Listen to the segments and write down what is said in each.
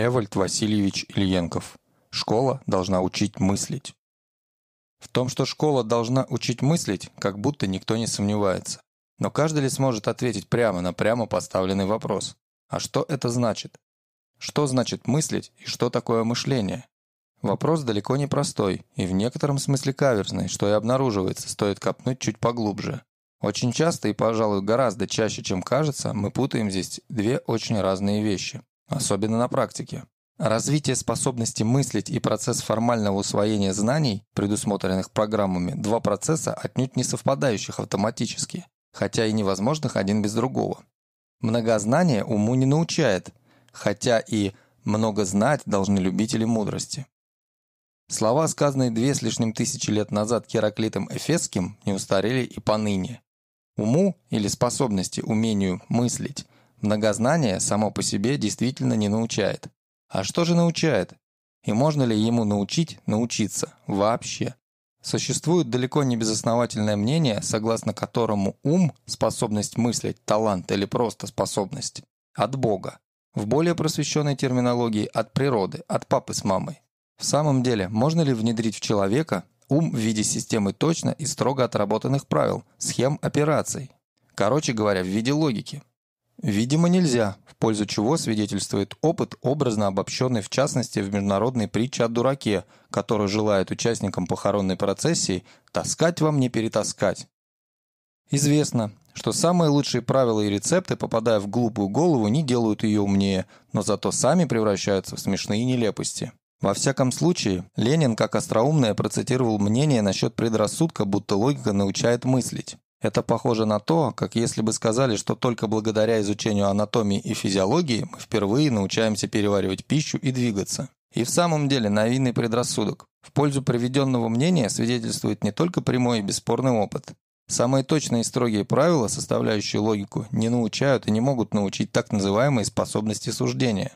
Эвальд Васильевич Ильенков. Школа должна учить мыслить. В том, что школа должна учить мыслить, как будто никто не сомневается. Но каждый ли сможет ответить прямо на прямо поставленный вопрос? А что это значит? Что значит мыслить и что такое мышление? Вопрос далеко не простой и в некотором смысле каверзный, что и обнаруживается, стоит копнуть чуть поглубже. Очень часто и, пожалуй, гораздо чаще, чем кажется, мы путаем здесь две очень разные вещи особенно на практике. Развитие способности мыслить и процесс формального усвоения знаний, предусмотренных программами, два процесса отнюдь не совпадающих автоматически, хотя и невозможных один без другого. Многознание уму не научает, хотя и «много знать должны любители мудрости». Слова, сказанные две с лишним тысячи лет назад Гераклитом Эфесским, не устарели и поныне. Уму или способности, умению мыслить – Многознание само по себе действительно не научает. А что же научает? И можно ли ему научить научиться вообще? Существует далеко не безосновательное мнение, согласно которому ум, способность мыслить, талант или просто способность – от Бога. В более просвещенной терминологии – от природы, от папы с мамой. В самом деле, можно ли внедрить в человека ум в виде системы точно и строго отработанных правил, схем операций? Короче говоря, в виде логики. Видимо, нельзя, в пользу чего свидетельствует опыт, образно обобщенный в частности в международной притче о дураке, который желает участникам похоронной процессии «таскать вам не перетаскать». Известно, что самые лучшие правила и рецепты, попадая в глупую голову, не делают ее умнее, но зато сами превращаются в смешные нелепости. Во всяком случае, Ленин, как остроумное, процитировал мнение насчет предрассудка, будто логика научает мыслить. Это похоже на то, как если бы сказали, что только благодаря изучению анатомии и физиологии мы впервые научаемся переваривать пищу и двигаться. И в самом деле наивный предрассудок. В пользу приведенного мнения свидетельствует не только прямой и бесспорный опыт. Самые точные и строгие правила, составляющие логику, не научают и не могут научить так называемые способности суждения.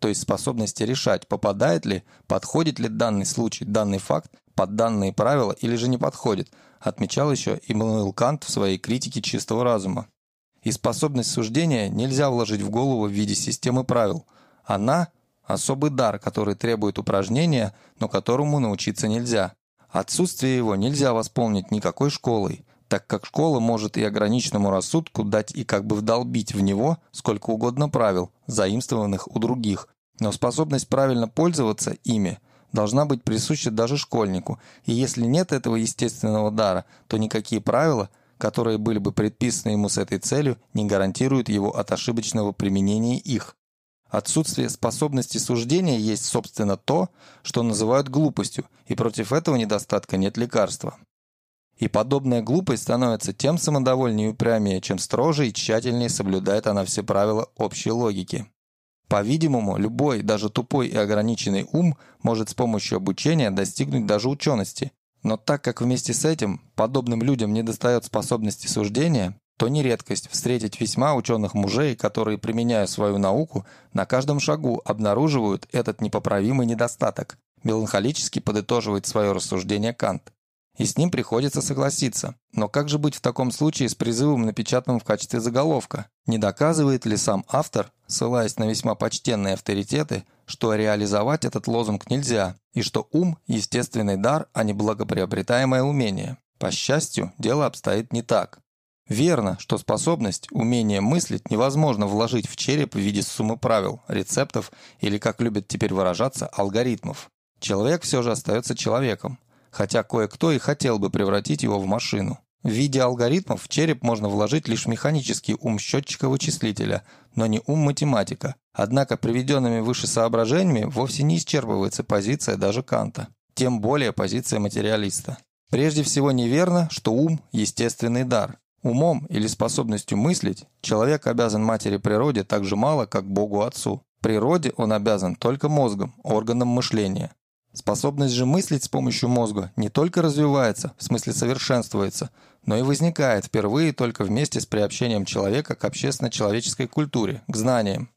То есть способности решать, попадает ли, подходит ли данный случай, данный факт под данные правила или же не подходит, отмечал еще Иммануил Кант в своей критике чистого разума. И способность суждения нельзя вложить в голову в виде системы правил. Она – особый дар, который требует упражнения, но которому научиться нельзя. Отсутствие его нельзя восполнить никакой школой, так как школа может и ограниченному рассудку дать и как бы вдолбить в него сколько угодно правил, заимствованных у других, но способность правильно пользоваться ими – должна быть присуща даже школьнику, и если нет этого естественного дара, то никакие правила, которые были бы предписаны ему с этой целью, не гарантируют его от ошибочного применения их. Отсутствие способности суждения есть, собственно, то, что называют глупостью, и против этого недостатка нет лекарства. И подобная глупость становится тем самодовольнее и упрямее, чем строже и тщательнее соблюдает она все правила общей логики. По-видимому, любой, даже тупой и ограниченный ум может с помощью обучения достигнуть даже учености. Но так как вместе с этим подобным людям недостает способности суждения, то не редкость встретить весьма ученых мужей, которые, применяя свою науку, на каждом шагу обнаруживают этот непоправимый недостаток. Меланхолически подытоживает свое рассуждение Кант и с ним приходится согласиться. Но как же быть в таком случае с призывом, напечатанным в качестве заголовка? Не доказывает ли сам автор, ссылаясь на весьма почтенные авторитеты, что реализовать этот лозунг нельзя, и что ум – естественный дар, а не благоприобретаемое умение? По счастью, дело обстоит не так. Верно, что способность, умение мыслить невозможно вложить в череп в виде суммы правил, рецептов или, как любят теперь выражаться, алгоритмов. Человек все же остается человеком, хотя кое-кто и хотел бы превратить его в машину. В виде алгоритмов в череп можно вложить лишь механический ум счетчика-вычислителя, но не ум математика. Однако приведенными выше соображениями вовсе не исчерпывается позиция даже Канта. Тем более позиция материалиста. Прежде всего неверно, что ум – естественный дар. Умом или способностью мыслить человек обязан матери природе так же мало, как Богу Отцу. Природе он обязан только мозгом, органом мышления. Способность же мыслить с помощью мозга не только развивается, в смысле совершенствуется, но и возникает впервые только вместе с приобщением человека к общественно-человеческой культуре, к знаниям.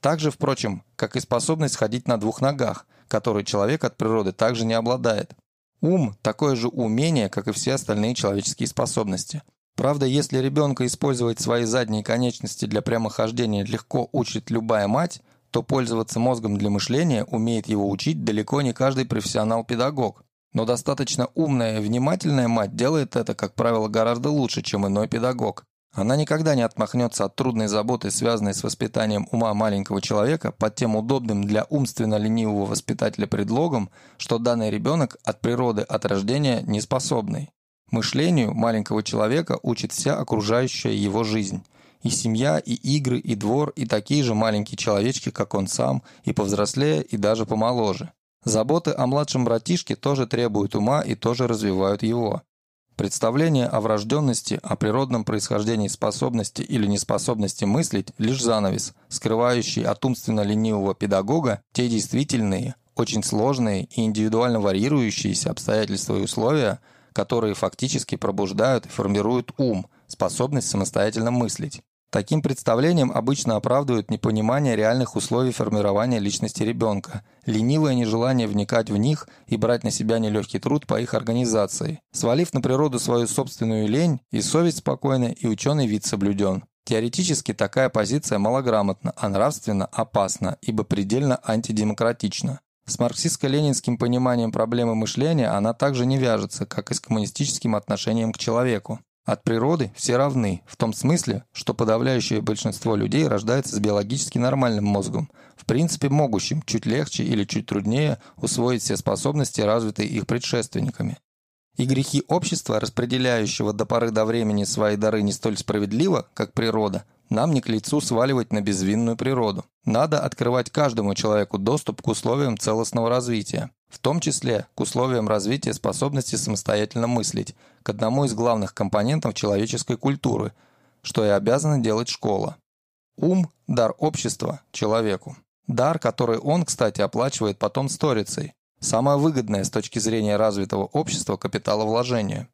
Так же, впрочем, как и способность ходить на двух ногах, которой человек от природы также не обладает. Ум – такое же умение, как и все остальные человеческие способности. Правда, если ребенка использовать свои задние конечности для прямохождения легко учит любая мать, то пользоваться мозгом для мышления умеет его учить далеко не каждый профессионал-педагог. Но достаточно умная и внимательная мать делает это, как правило, гораздо лучше, чем иной педагог. Она никогда не отмахнется от трудной заботы, связанной с воспитанием ума маленького человека, под тем удобным для умственно ленивого воспитателя предлогом, что данный ребенок от природы, от рождения неспособный. Мышлению маленького человека учит вся окружающая его жизнь. И семья, и игры, и двор, и такие же маленькие человечки, как он сам, и повзрослее, и даже помоложе. Заботы о младшем братишке тоже требуют ума и тоже развивают его. Представление о врожденности, о природном происхождении способности или неспособности мыслить – лишь занавес, скрывающий от умственно ленивого педагога те действительные, очень сложные и индивидуально варьирующиеся обстоятельства и условия, которые фактически пробуждают и формируют ум, способность самостоятельно мыслить. Таким представлением обычно оправдывают непонимание реальных условий формирования личности ребенка, ленивое нежелание вникать в них и брать на себя нелегкий труд по их организации. Свалив на природу свою собственную лень, и совесть спокойна, и ученый вид соблюден. Теоретически такая позиция малограмотна, а нравственно опасна, ибо предельно антидемократична. С марксистско-ленинским пониманием проблемы мышления она также не вяжется, как и с коммунистическим отношением к человеку. От природы все равны, в том смысле, что подавляющее большинство людей рождается с биологически нормальным мозгом, в принципе могущим чуть легче или чуть труднее усвоить все способности, развитые их предшественниками. И грехи общества, распределяющего до поры до времени свои дары не столь справедливо, как природа, нам не к лицу сваливать на безвинную природу. Надо открывать каждому человеку доступ к условиям целостного развития в том числе к условиям развития способности самостоятельно мыслить, к одному из главных компонентов человеческой культуры, что и обязана делать школа. Ум – дар общества человеку. Дар, который он, кстати, оплачивает потом сторицей. Самое выгодное с точки зрения развитого общества капиталовложение.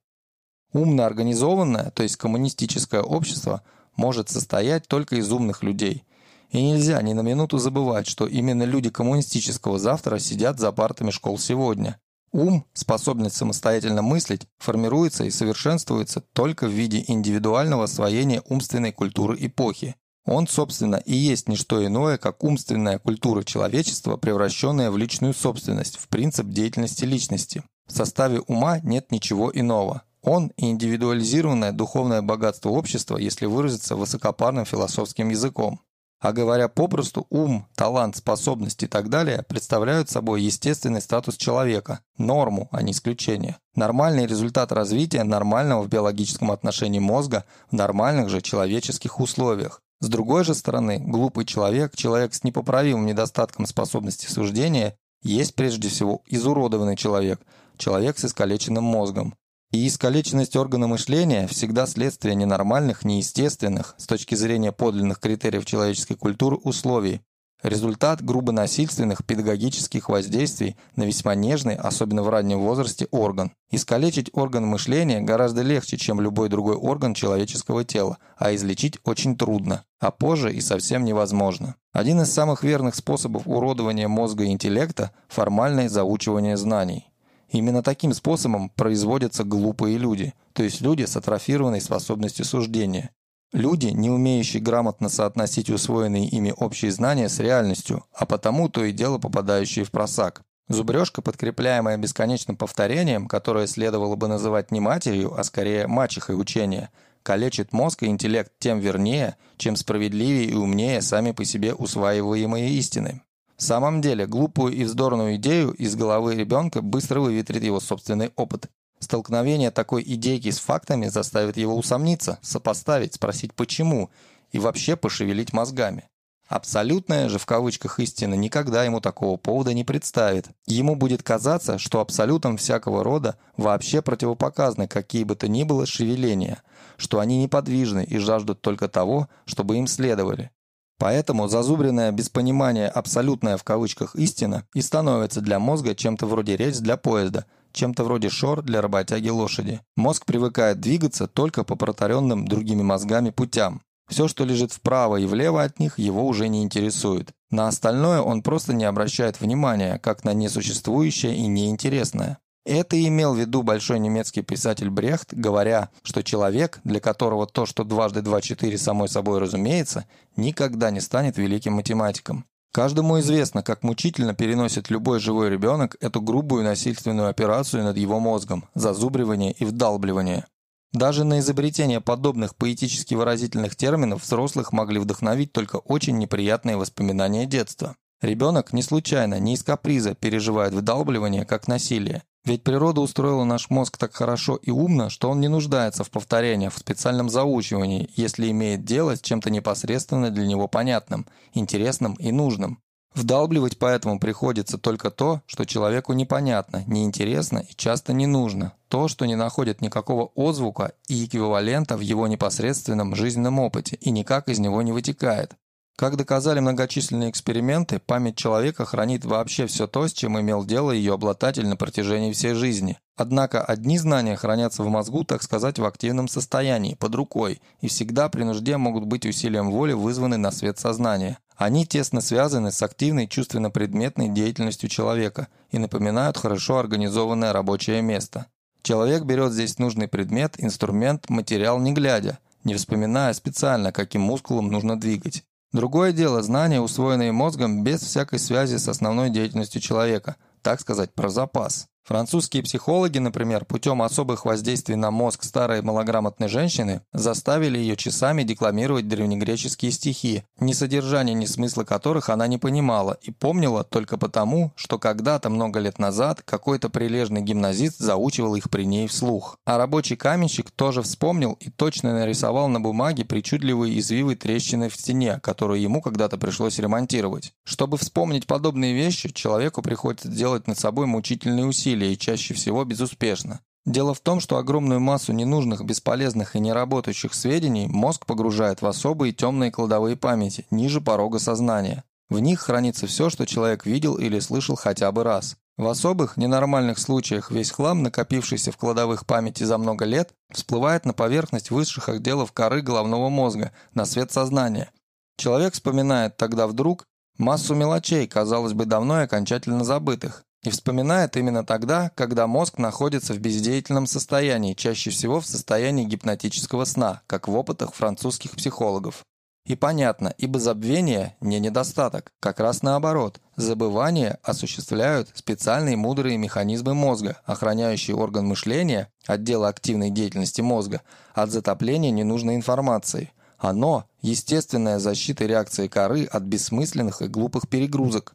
Умно организованное, то есть коммунистическое общество, может состоять только из умных людей – и нельзя ни на минуту забывать, что именно люди коммунистического завтра сидят за партами школ сегодня. Ум, способность самостоятельно мыслить, формируется и совершенствуется только в виде индивидуального освоения умственной культуры эпохи. Он, собственно, и есть не что иное, как умственная культура человечества, превращенная в личную собственность, в принцип деятельности личности. В составе ума нет ничего иного. Он – индивидуализированное духовное богатство общества, если выразиться высокопарным философским языком. А говоря попросту, ум, талант, способность и так далее представляют собой естественный статус человека, норму, а не исключение. Нормальный результат развития нормального в биологическом отношении мозга в нормальных же человеческих условиях. С другой же стороны, глупый человек, человек с непоправимым недостатком способности суждения, есть прежде всего изуродованный человек, человек с искалеченным мозгом. И искалеченность органа мышления всегда следствие ненормальных, неестественных, с точки зрения подлинных критериев человеческой культуры, условий. Результат грубо насильственных педагогических воздействий на весьма нежный, особенно в раннем возрасте, орган. Искалечить орган мышления гораздо легче, чем любой другой орган человеческого тела, а излечить очень трудно, а позже и совсем невозможно. Один из самых верных способов уродования мозга и интеллекта – формальное заучивание знаний. Именно таким способом производятся глупые люди, то есть люди с атрофированной способностью суждения. Люди, не умеющие грамотно соотносить усвоенные ими общие знания с реальностью, а потому то и дело попадающие в просак. Зубрежка, подкрепляемая бесконечным повторением, которое следовало бы называть не матерью, а скорее мачехой учения, калечит мозг и интеллект тем вернее, чем справедливее и умнее сами по себе усваиваемые истины. В самом деле, глупую и вздорную идею из головы ребенка быстро выветрит его собственный опыт. Столкновение такой идейки с фактами заставит его усомниться, сопоставить, спросить почему и вообще пошевелить мозгами. Абсолютная же в кавычках истина никогда ему такого повода не представит. Ему будет казаться, что абсолютам всякого рода вообще противопоказаны какие бы то ни было шевеления, что они неподвижны и жаждут только того, чтобы им следовали. Поэтому зазубренная без понимания абсолютная в кавычках истина и становится для мозга чем-то вроде рельс для поезда, чем-то вроде шор для работяги лошади. Мозг привыкает двигаться только по протаренным другими мозгами путям. Все, что лежит вправо и влево от них, его уже не интересует. На остальное он просто не обращает внимания, как на несуществующее и неинтересное. Это имел в виду большой немецкий писатель Брехт, говоря, что человек, для которого то, что дважды два четыре самой собой разумеется, никогда не станет великим математиком. Каждому известно, как мучительно переносит любой живой ребенок эту грубую насильственную операцию над его мозгом – зазубривание и вдалбливание. Даже на изобретение подобных поэтически выразительных терминов взрослых могли вдохновить только очень неприятные воспоминания детства. Ребенок не случайно, не из каприза переживает вдалбливание как насилие. Ведь природа устроила наш мозг так хорошо и умно, что он не нуждается в повторениях, в специальном заучивании, если имеет дело с чем-то непосредственно для него понятным, интересным и нужным. Вдалбливать поэтому приходится только то, что человеку непонятно, неинтересно и часто не нужно, то, что не находит никакого отзвука и эквивалента в его непосредственном жизненном опыте и никак из него не вытекает. Как доказали многочисленные эксперименты, память человека хранит вообще все то, с чем имел дело ее обладатель на протяжении всей жизни. Однако одни знания хранятся в мозгу, так сказать, в активном состоянии, под рукой, и всегда при нужде могут быть усилием воли вызваны на свет сознания. Они тесно связаны с активной чувственно-предметной деятельностью человека и напоминают хорошо организованное рабочее место. Человек берет здесь нужный предмет, инструмент, материал не глядя, не вспоминая специально, каким мускулом нужно двигать. Другое дело – знания, усвоенные мозгом без всякой связи с основной деятельностью человека, так сказать, про запас. Французские психологи, например, путем особых воздействий на мозг старой малограмотной женщины заставили ее часами декламировать древнегреческие стихи, ни содержания, ни смысла которых она не понимала и помнила только потому, что когда-то много лет назад какой-то прилежный гимназист заучивал их при ней вслух. А рабочий каменщик тоже вспомнил и точно нарисовал на бумаге причудливые извивы трещины в стене, которую ему когда-то пришлось ремонтировать. Чтобы вспомнить подобные вещи, человеку приходится делать над собой мучительные усилия, усилия и чаще всего безуспешно. Дело в том, что огромную массу ненужных, бесполезных и неработающих сведений мозг погружает в особые темные кладовые памяти, ниже порога сознания. В них хранится все, что человек видел или слышал хотя бы раз. В особых, ненормальных случаях весь хлам, накопившийся в кладовых памяти за много лет, всплывает на поверхность высших отделов коры головного мозга, на свет сознания. Человек вспоминает тогда вдруг массу мелочей, казалось бы, давно и окончательно забытых. И вспоминает именно тогда, когда мозг находится в бездеятельном состоянии, чаще всего в состоянии гипнотического сна, как в опытах французских психологов. И понятно, ибо забвение не недостаток, как раз наоборот. Забывание осуществляют специальные мудрые механизмы мозга, охраняющие орган мышления, отдела активной деятельности мозга, от затопления ненужной информации. Оно – естественная защита реакции коры от бессмысленных и глупых перегрузок,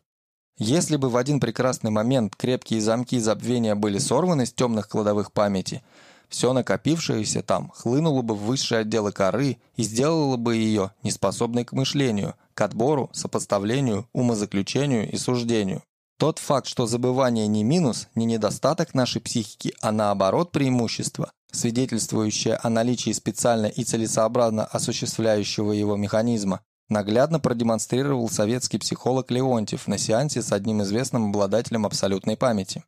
если бы в один прекрасный момент крепкие замки забвения были сорваны с темных кладовых памяти, все накопившееся там хлынуло бы в высшие отделы коры и сделало бы ее неспособной к мышлению, к отбору, сопоставлению, умозаключению и суждению. Тот факт, что забывание не минус, не недостаток нашей психики, а наоборот преимущество, свидетельствующее о наличии специально и целесообразно осуществляющего его механизма, наглядно продемонстрировал советский психолог Леонтьев на сеансе с одним известным обладателем абсолютной памяти.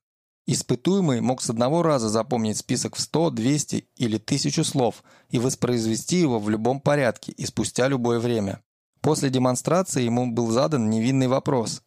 Испытуемый мог с одного раза запомнить список в 100, 200 или 1000 слов и воспроизвести его в любом порядке и спустя любое время. После демонстрации ему был задан невинный вопрос.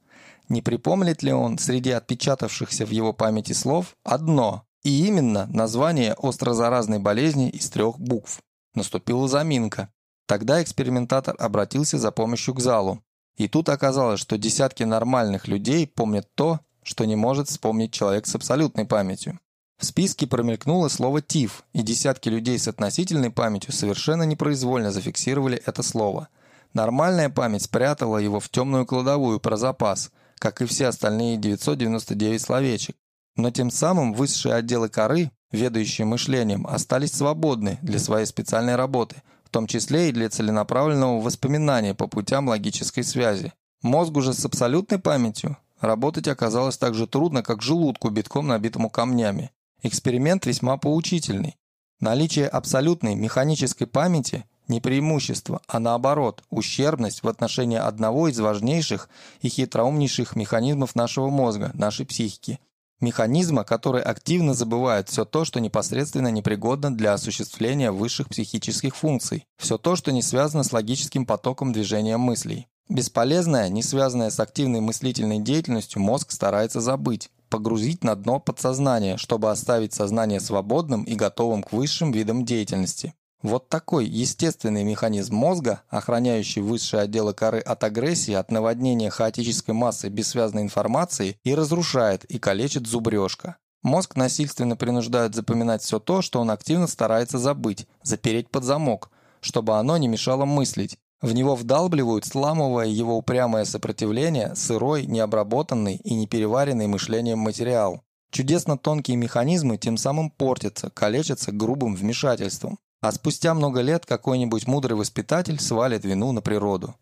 Не припомнит ли он среди отпечатавшихся в его памяти слов одно, и именно название острозаразной болезни из трех букв? Наступила заминка. Тогда экспериментатор обратился за помощью к залу. И тут оказалось, что десятки нормальных людей помнят то, что не может вспомнить человек с абсолютной памятью. В списке промелькнуло слово «тиф», и десятки людей с относительной памятью совершенно непроизвольно зафиксировали это слово. Нормальная память спрятала его в темную кладовую про запас, как и все остальные 999 словечек. Но тем самым высшие отделы коры, ведающие мышлением, остались свободны для своей специальной работы – в том числе и для целенаправленного воспоминания по путям логической связи. Мозгу же с абсолютной памятью работать оказалось так же трудно, как желудку, битком набитому камнями. Эксперимент весьма поучительный. Наличие абсолютной механической памяти не преимущество, а наоборот, ущербность в отношении одного из важнейших и хитроумнейших механизмов нашего мозга, нашей психики Механизма, который активно забывает все то, что непосредственно непригодно для осуществления высших психических функций, все то, что не связано с логическим потоком движения мыслей. Бесполезное, не связанное с активной мыслительной деятельностью, мозг старается забыть, погрузить на дно подсознания, чтобы оставить сознание свободным и готовым к высшим видам деятельности. Вот такой естественный механизм мозга, охраняющий высшие отделы коры от агрессии, от наводнения хаотической массой бессвязной информации и разрушает и калечит зубрежка. Мозг насильственно принуждает запоминать все то, что он активно старается забыть, запереть под замок, чтобы оно не мешало мыслить. В него вдалбливают, сламывая его упрямое сопротивление, сырой, необработанный и непереваренный мышлением материал. Чудесно тонкие механизмы тем самым портятся, калечатся грубым вмешательством. А спустя много лет какой-нибудь мудрый воспитатель свалит вину на природу.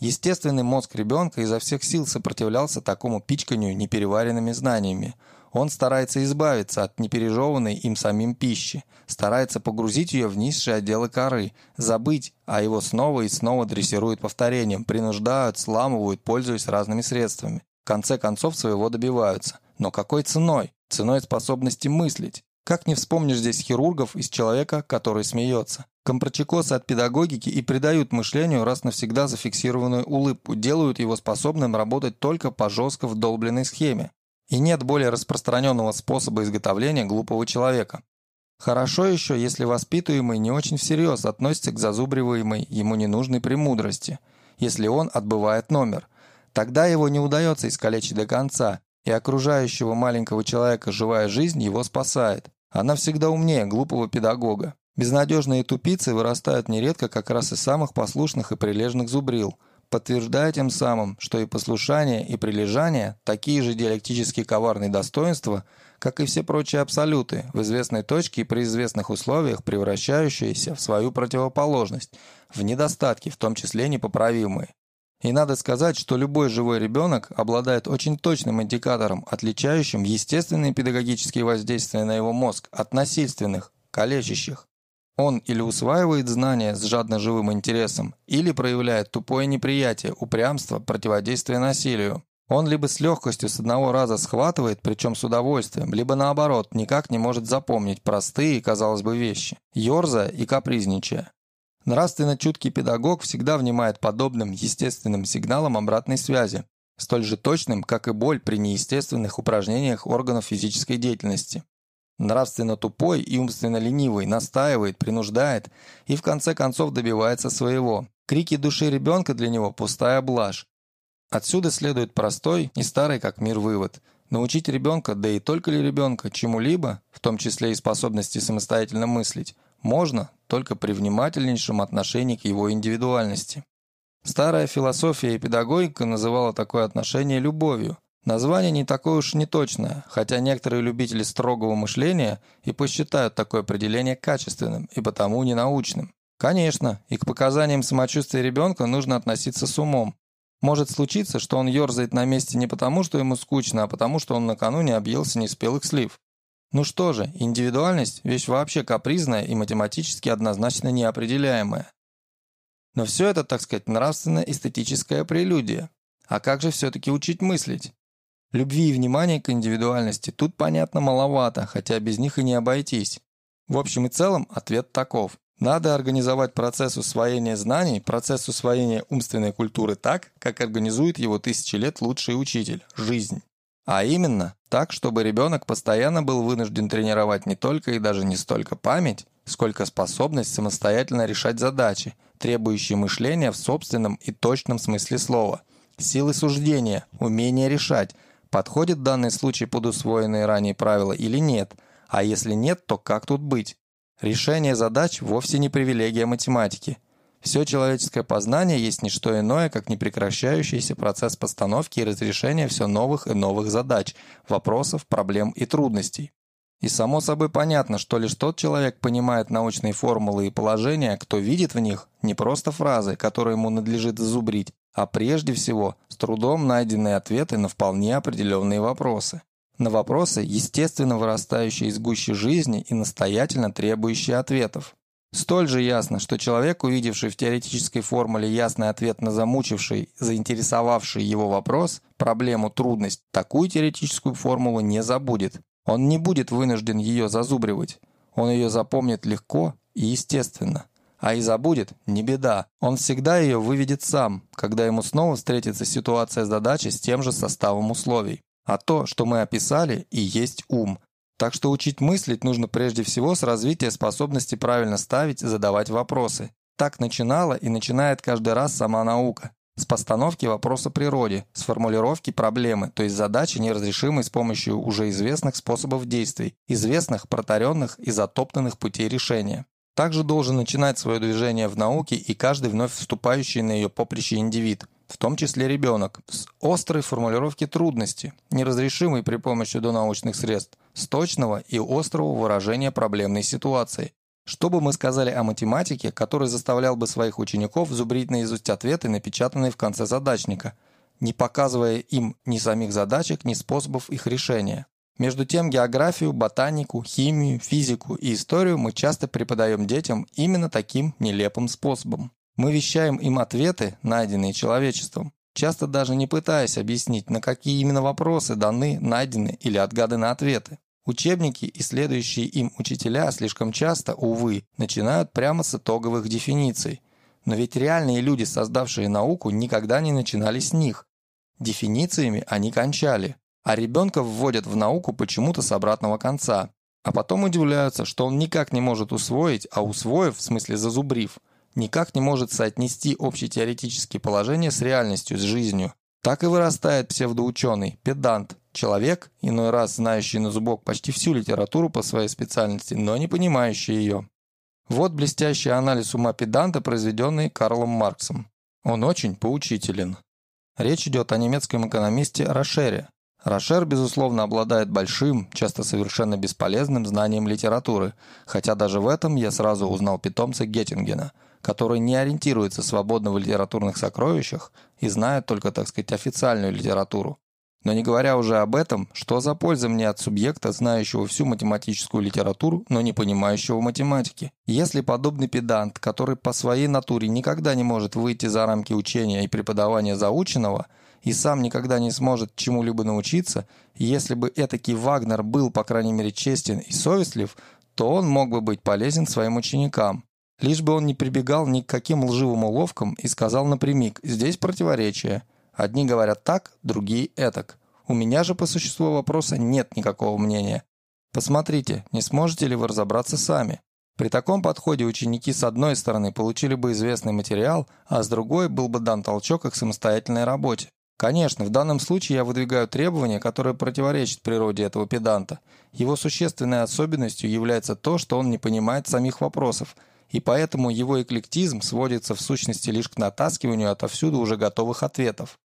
Естественный мозг ребенка изо всех сил сопротивлялся такому пичканию непереваренными знаниями. Он старается избавиться от непережеванной им самим пищи, старается погрузить ее в низшие отделы коры, забыть, а его снова и снова дрессируют повторением, принуждают, сламывают, пользуясь разными средствами. В конце концов своего добиваются. Но какой ценой? Ценой способности мыслить. Как не вспомнишь здесь хирургов из человека, который смеется. Компрочекосы от педагогики и придают мышлению раз навсегда зафиксированную улыбку, делают его способным работать только по жестко вдолбленной схеме. И нет более распространенного способа изготовления глупого человека. Хорошо еще, если воспитываемый не очень всерьез относится к зазубриваемой ему ненужной премудрости, если он отбывает номер. Тогда его не удается искалечить до конца, и окружающего маленького человека живая жизнь его спасает. Она всегда умнее глупого педагога. Безнадежные тупицы вырастают нередко как раз из самых послушных и прилежных зубрил, подтверждая тем самым, что и послушание, и прилежание – такие же диалектически коварные достоинства, как и все прочие абсолюты, в известной точке и при известных условиях превращающиеся в свою противоположность, в недостатки, в том числе непоправимые. И надо сказать, что любой живой ребенок обладает очень точным индикатором, отличающим естественные педагогические воздействия на его мозг от насильственных, калечащих. Он или усваивает знания с жадно живым интересом, или проявляет тупое неприятие, упрямство, противодействие насилию. Он либо с легкостью с одного раза схватывает, причем с удовольствием, либо наоборот, никак не может запомнить простые, казалось бы, вещи, ерзая и капризничая. Нравственно чуткий педагог всегда внимает подобным естественным сигналам обратной связи, столь же точным, как и боль при неестественных упражнениях органов физической деятельности. Нравственно тупой и умственно ленивый настаивает, принуждает и в конце концов добивается своего. Крики души ребенка для него – пустая блажь. Отсюда следует простой и старый как мир вывод. Научить ребенка, да и только ли ребенка, чему-либо, в том числе и способности самостоятельно мыслить, можно только при внимательнейшем отношении к его индивидуальности. Старая философия и педагогика называла такое отношение любовью. Название не такое уж неточное, хотя некоторые любители строгого мышления и посчитают такое определение качественным и потому ненаучным. Конечно, и к показаниям самочувствия ребенка нужно относиться с умом. Может случиться, что он ерзает на месте не потому, что ему скучно, а потому, что он накануне объелся неспелых слив. Ну что же, индивидуальность – вещь вообще капризная и математически однозначно неопределяемая. Но все это, так сказать, нравственно-эстетическая прелюдия. А как же все-таки учить мыслить? Любви и внимания к индивидуальности тут, понятно, маловато, хотя без них и не обойтись. В общем и целом, ответ таков. Надо организовать процесс усвоения знаний, процесс усвоения умственной культуры так, как организует его тысячи лет лучший учитель – жизнь. А именно, так, чтобы ребенок постоянно был вынужден тренировать не только и даже не столько память, сколько способность самостоятельно решать задачи, требующие мышления в собственном и точном смысле слова. Силы суждения, умение решать, подходит данный случай под усвоенные ранее правила или нет, а если нет, то как тут быть? Решение задач вовсе не привилегия математики – все человеческое познание есть не что иное, как непрекращающийся процесс постановки и разрешения все новых и новых задач, вопросов, проблем и трудностей. И само собой понятно, что лишь тот человек понимает научные формулы и положения, кто видит в них не просто фразы, которые ему надлежит зубрить, а прежде всего с трудом найденные ответы на вполне определенные вопросы. На вопросы, естественно вырастающие из гущи жизни и настоятельно требующие ответов. Столь же ясно, что человек, увидевший в теоретической формуле ясный ответ на замучивший, заинтересовавший его вопрос, проблему, трудность, такую теоретическую формулу не забудет. Он не будет вынужден ее зазубривать. Он ее запомнит легко и естественно. А и забудет – не беда. Он всегда ее выведет сам, когда ему снова встретится ситуация задачи с тем же составом условий. А то, что мы описали, и есть ум. Так что учить мыслить нужно прежде всего с развития способности правильно ставить и задавать вопросы. Так начинала и начинает каждый раз сама наука. С постановки вопроса природе, с формулировки проблемы, то есть задачи, неразрешимой с помощью уже известных способов действий, известных, протаренных и затоптанных путей решения. Также должен начинать свое движение в науке и каждый вновь вступающий на ее поприще индивид, в том числе ребенок, с острой формулировки трудности, неразрешимой при помощи донаучных средств, с точного и острого выражения проблемной ситуации. Что бы мы сказали о математике, который заставлял бы своих учеников зубрить наизусть ответы, напечатанные в конце задачника, не показывая им ни самих задачек, ни способов их решения? Между тем географию, ботанику, химию, физику и историю мы часто преподаем детям именно таким нелепым способом. Мы вещаем им ответы, найденные человечеством, часто даже не пытаясь объяснить, на какие именно вопросы даны, найдены или отгаданы ответы. Учебники и следующие им учителя слишком часто, увы, начинают прямо с итоговых дефиниций. Но ведь реальные люди, создавшие науку, никогда не начинали с них. Дефинициями они кончали, а ребенка вводят в науку почему-то с обратного конца. А потом удивляются, что он никак не может усвоить, а усвоив, в смысле зазубрив, никак не может соотнести общетеоретические положения с реальностью, с жизнью. Так и вырастает псевдоученый, педант, Человек, иной раз знающий на зубок почти всю литературу по своей специальности, но не понимающий ее. Вот блестящий анализ ума педанта, произведенный Карлом Марксом. Он очень поучителен. Речь идет о немецком экономисте Рошере. Рошер, безусловно, обладает большим, часто совершенно бесполезным знанием литературы, хотя даже в этом я сразу узнал питомца Геттингена, который не ориентируется свободно в литературных сокровищах и знает только, так сказать, официальную литературу, но не говоря уже об этом, что за польза мне от субъекта, знающего всю математическую литературу, но не понимающего математики? Если подобный педант, который по своей натуре никогда не может выйти за рамки учения и преподавания заученного, и сам никогда не сможет чему-либо научиться, если бы этакий Вагнер был, по крайней мере, честен и совестлив, то он мог бы быть полезен своим ученикам. Лишь бы он не прибегал ни к каким лживым уловкам и сказал напрямик «здесь противоречие». Одни говорят так, другие этак. У меня же по существу вопроса нет никакого мнения. Посмотрите, не сможете ли вы разобраться сами? При таком подходе ученики с одной стороны получили бы известный материал, а с другой был бы дан толчок их самостоятельной работе. Конечно, в данном случае я выдвигаю требования, которые противоречат природе этого педанта. Его существенной особенностью является то, что он не понимает самих вопросов, и поэтому его эклектизм сводится в сущности лишь к натаскиванию отовсюду уже готовых ответов.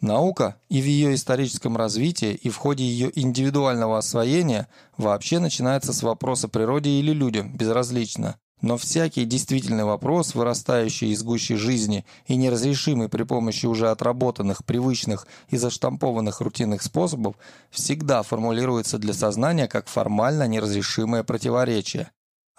Наука и в ее историческом развитии, и в ходе ее индивидуального освоения вообще начинается с вопроса природе или людям, безразлично. Но всякий действительный вопрос, вырастающий из гущи жизни и неразрешимый при помощи уже отработанных, привычных и заштампованных рутинных способов, всегда формулируется для сознания как формально неразрешимое противоречие.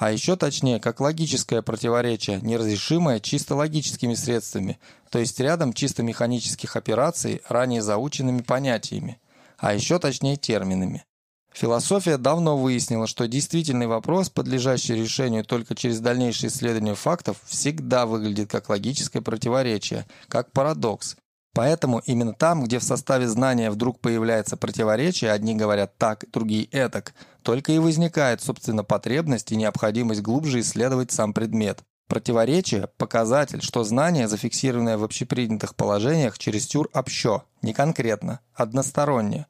А еще точнее, как логическое противоречие, неразрешимое чисто логическими средствами, то есть рядом чисто механических операций, ранее заученными понятиями, а еще точнее терминами. Философия давно выяснила, что действительный вопрос, подлежащий решению только через дальнейшее исследование фактов, всегда выглядит как логическое противоречие, как парадокс, Поэтому именно там, где в составе знания вдруг появляется противоречие, одни говорят так, другие этак, только и возникает, собственно, потребность и необходимость глубже исследовать сам предмет. Противоречие – показатель, что знание, зафиксированное в общепринятых положениях, чересчур общо, не конкретно, односторонне.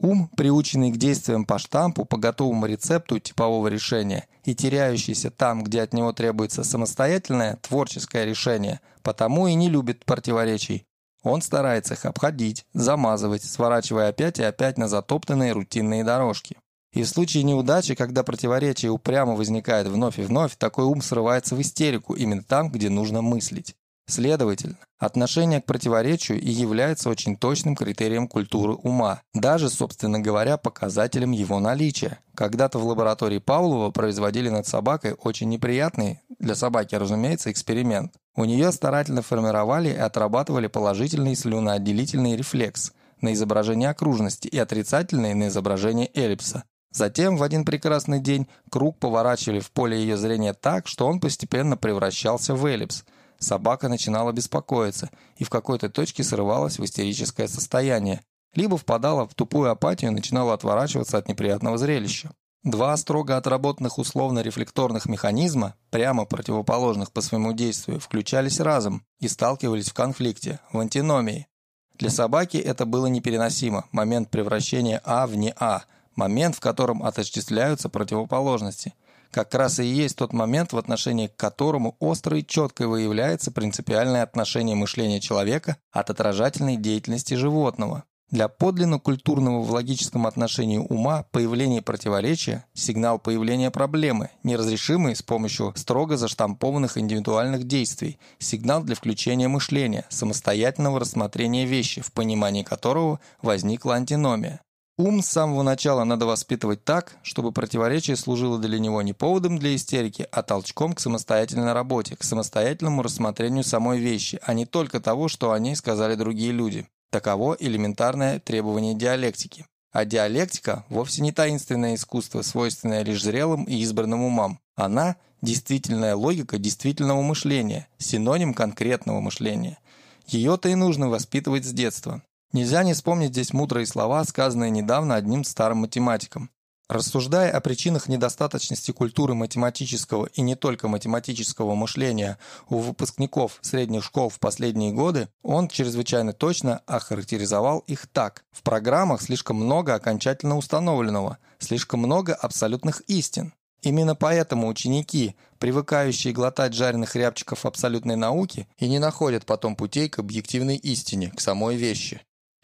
Ум, приученный к действиям по штампу, по готовому рецепту типового решения и теряющийся там, где от него требуется самостоятельное, творческое решение, потому и не любит противоречий, он старается их обходить, замазывать, сворачивая опять и опять на затоптанные рутинные дорожки. И в случае неудачи, когда противоречие упрямо возникает вновь и вновь, такой ум срывается в истерику именно там, где нужно мыслить. Следовательно, отношение к противоречию и является очень точным критерием культуры ума, даже, собственно говоря, показателем его наличия. Когда-то в лаборатории Павлова производили над собакой очень неприятный, для собаки, разумеется, эксперимент. У нее старательно формировали и отрабатывали положительный слюноотделительный рефлекс на изображение окружности и отрицательный на изображение эллипса. Затем в один прекрасный день круг поворачивали в поле ее зрения так, что он постепенно превращался в эллипс – Собака начинала беспокоиться и в какой-то точке срывалась в истерическое состояние, либо впадала в тупую апатию и начинала отворачиваться от неприятного зрелища. Два строго отработанных условно-рефлекторных механизма, прямо противоположных по своему действию, включались разом и сталкивались в конфликте, в антиномии. Для собаки это было непереносимо, момент превращения А в не А, момент, в котором отождествляются противоположности. Как раз и есть тот момент, в отношении к которому остро и четко выявляется принципиальное отношение мышления человека от отражательной деятельности животного. Для подлинно культурного в логическом отношении ума появление противоречия – сигнал появления проблемы, неразрешимый с помощью строго заштампованных индивидуальных действий, сигнал для включения мышления, самостоятельного рассмотрения вещи, в понимании которого возникла антиномия. Ум с самого начала надо воспитывать так, чтобы противоречие служило для него не поводом для истерики, а толчком к самостоятельной работе, к самостоятельному рассмотрению самой вещи, а не только того, что о ней сказали другие люди. Таково элементарное требование диалектики. А диалектика вовсе не таинственное искусство, свойственное лишь зрелым и избранным умам. Она – действительная логика действительного мышления, синоним конкретного мышления. Ее-то и нужно воспитывать с детства. Нельзя не вспомнить здесь мудрые слова, сказанные недавно одним старым математиком. Рассуждая о причинах недостаточности культуры математического и не только математического мышления у выпускников средних школ в последние годы, он чрезвычайно точно охарактеризовал их так. В программах слишком много окончательно установленного, слишком много абсолютных истин. Именно поэтому ученики, привыкающие глотать жареных рябчиков абсолютной науки, и не находят потом путей к объективной истине, к самой вещи.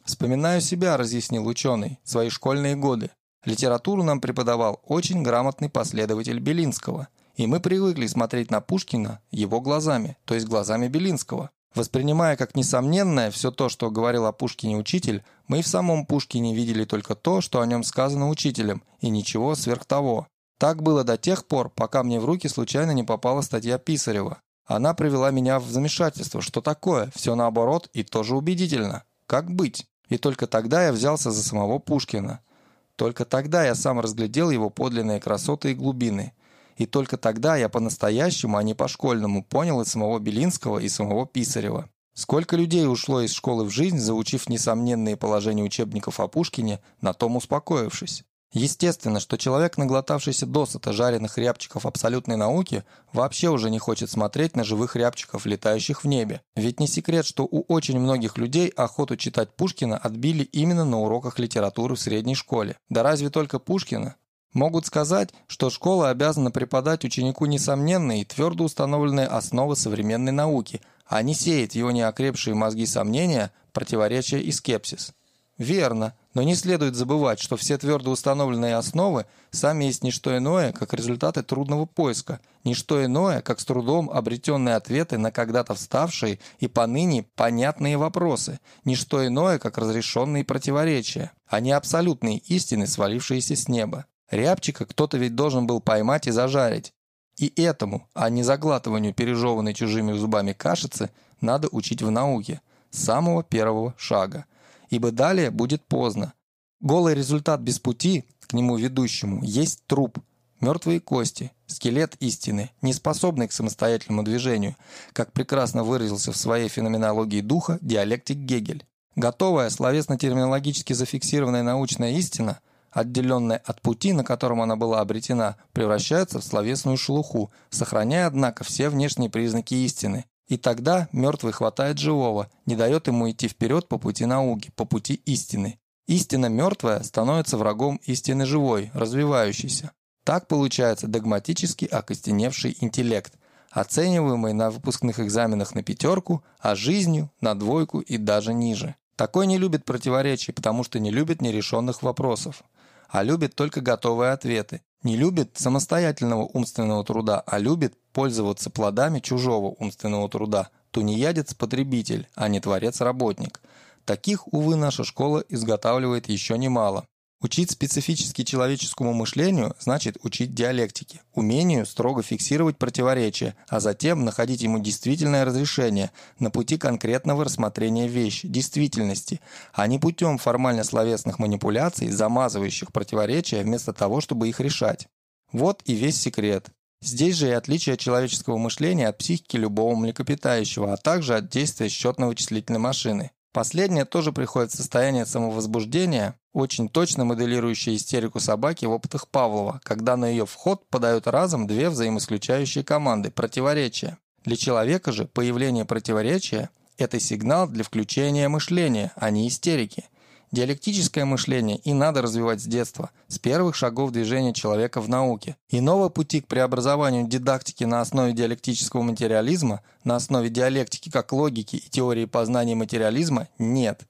«Вспоминаю себя», — разъяснил ученый, — «свои школьные годы. Литературу нам преподавал очень грамотный последователь Белинского, и мы привыкли смотреть на Пушкина его глазами, то есть глазами Белинского. Воспринимая как несомненное все то, что говорил о Пушкине учитель, мы и в самом Пушкине видели только то, что о нем сказано учителем, и ничего сверх того. Так было до тех пор, пока мне в руки случайно не попала статья Писарева. Она привела меня в замешательство, что такое, все наоборот и тоже убедительно. Как быть? И только тогда я взялся за самого Пушкина. Только тогда я сам разглядел его подлинные красоты и глубины. И только тогда я по-настоящему, а не по-школьному, понял и самого Белинского, и самого Писарева. Сколько людей ушло из школы в жизнь, заучив несомненные положения учебников о Пушкине, на том успокоившись. Естественно, что человек, наглотавшийся досыта жареных рябчиков абсолютной науки, вообще уже не хочет смотреть на живых рябчиков, летающих в небе. Ведь не секрет, что у очень многих людей охоту читать Пушкина отбили именно на уроках литературы в средней школе. Да разве только Пушкина? Могут сказать, что школа обязана преподать ученику несомненные и твердо установленные основы современной науки, а не сеять его неокрепшие мозги сомнения, противоречия и скепсис. Верно, но не следует забывать, что все твердо установленные основы сами есть не что иное, как результаты трудного поиска, не что иное, как с трудом обретенные ответы на когда-то вставшие и поныне понятные вопросы, не что иное, как разрешенные противоречия, а не абсолютные истины, свалившиеся с неба. Рябчика кто-то ведь должен был поймать и зажарить. И этому, а не заглатыванию пережеванной чужими зубами кашицы, надо учить в науке, с самого первого шага – ибо далее будет поздно. Голый результат без пути, к нему ведущему, есть труп, мертвые кости, скелет истины, не способный к самостоятельному движению, как прекрасно выразился в своей феноменологии духа диалектик Гегель. Готовая, словесно-терминологически зафиксированная научная истина, отделенная от пути, на котором она была обретена, превращается в словесную шелуху, сохраняя, однако, все внешние признаки истины, и тогда мертвый хватает живого, не дает ему идти вперед по пути науки, по пути истины. Истина мертвая становится врагом истины живой, развивающейся. Так получается догматически окостеневший интеллект, оцениваемый на выпускных экзаменах на пятерку, а жизнью – на двойку и даже ниже. Такой не любит противоречий, потому что не любит нерешенных вопросов, а любит только готовые ответы. Не любит самостоятельного умственного труда, а любит пользоваться плодами чужого умственного труда. Тунеядец-потребитель, а не творец-работник. Таких, увы, наша школа изготавливает еще немало. Учить специфически человеческому мышлению значит учить диалектике, умению строго фиксировать противоречия, а затем находить ему действительное разрешение на пути конкретного рассмотрения вещи, действительности, а не путем формально-словесных манипуляций, замазывающих противоречия вместо того, чтобы их решать. Вот и весь секрет. Здесь же и отличие человеческого мышления от психики любого млекопитающего, а также от действия счетно-вычислительной машины. Последнее тоже приходит в состояние самовозбуждения, очень точно моделирующая истерику собаки в опытах Павлова, когда на ее вход подают разом две взаимоисключающие команды – противоречия. Для человека же появление противоречия – это сигнал для включения мышления, а не истерики – Диалектическое мышление и надо развивать с детства, с первых шагов движения человека в науке. Иного пути к преобразованию дидактики на основе диалектического материализма, на основе диалектики как логики и теории познания материализма нет.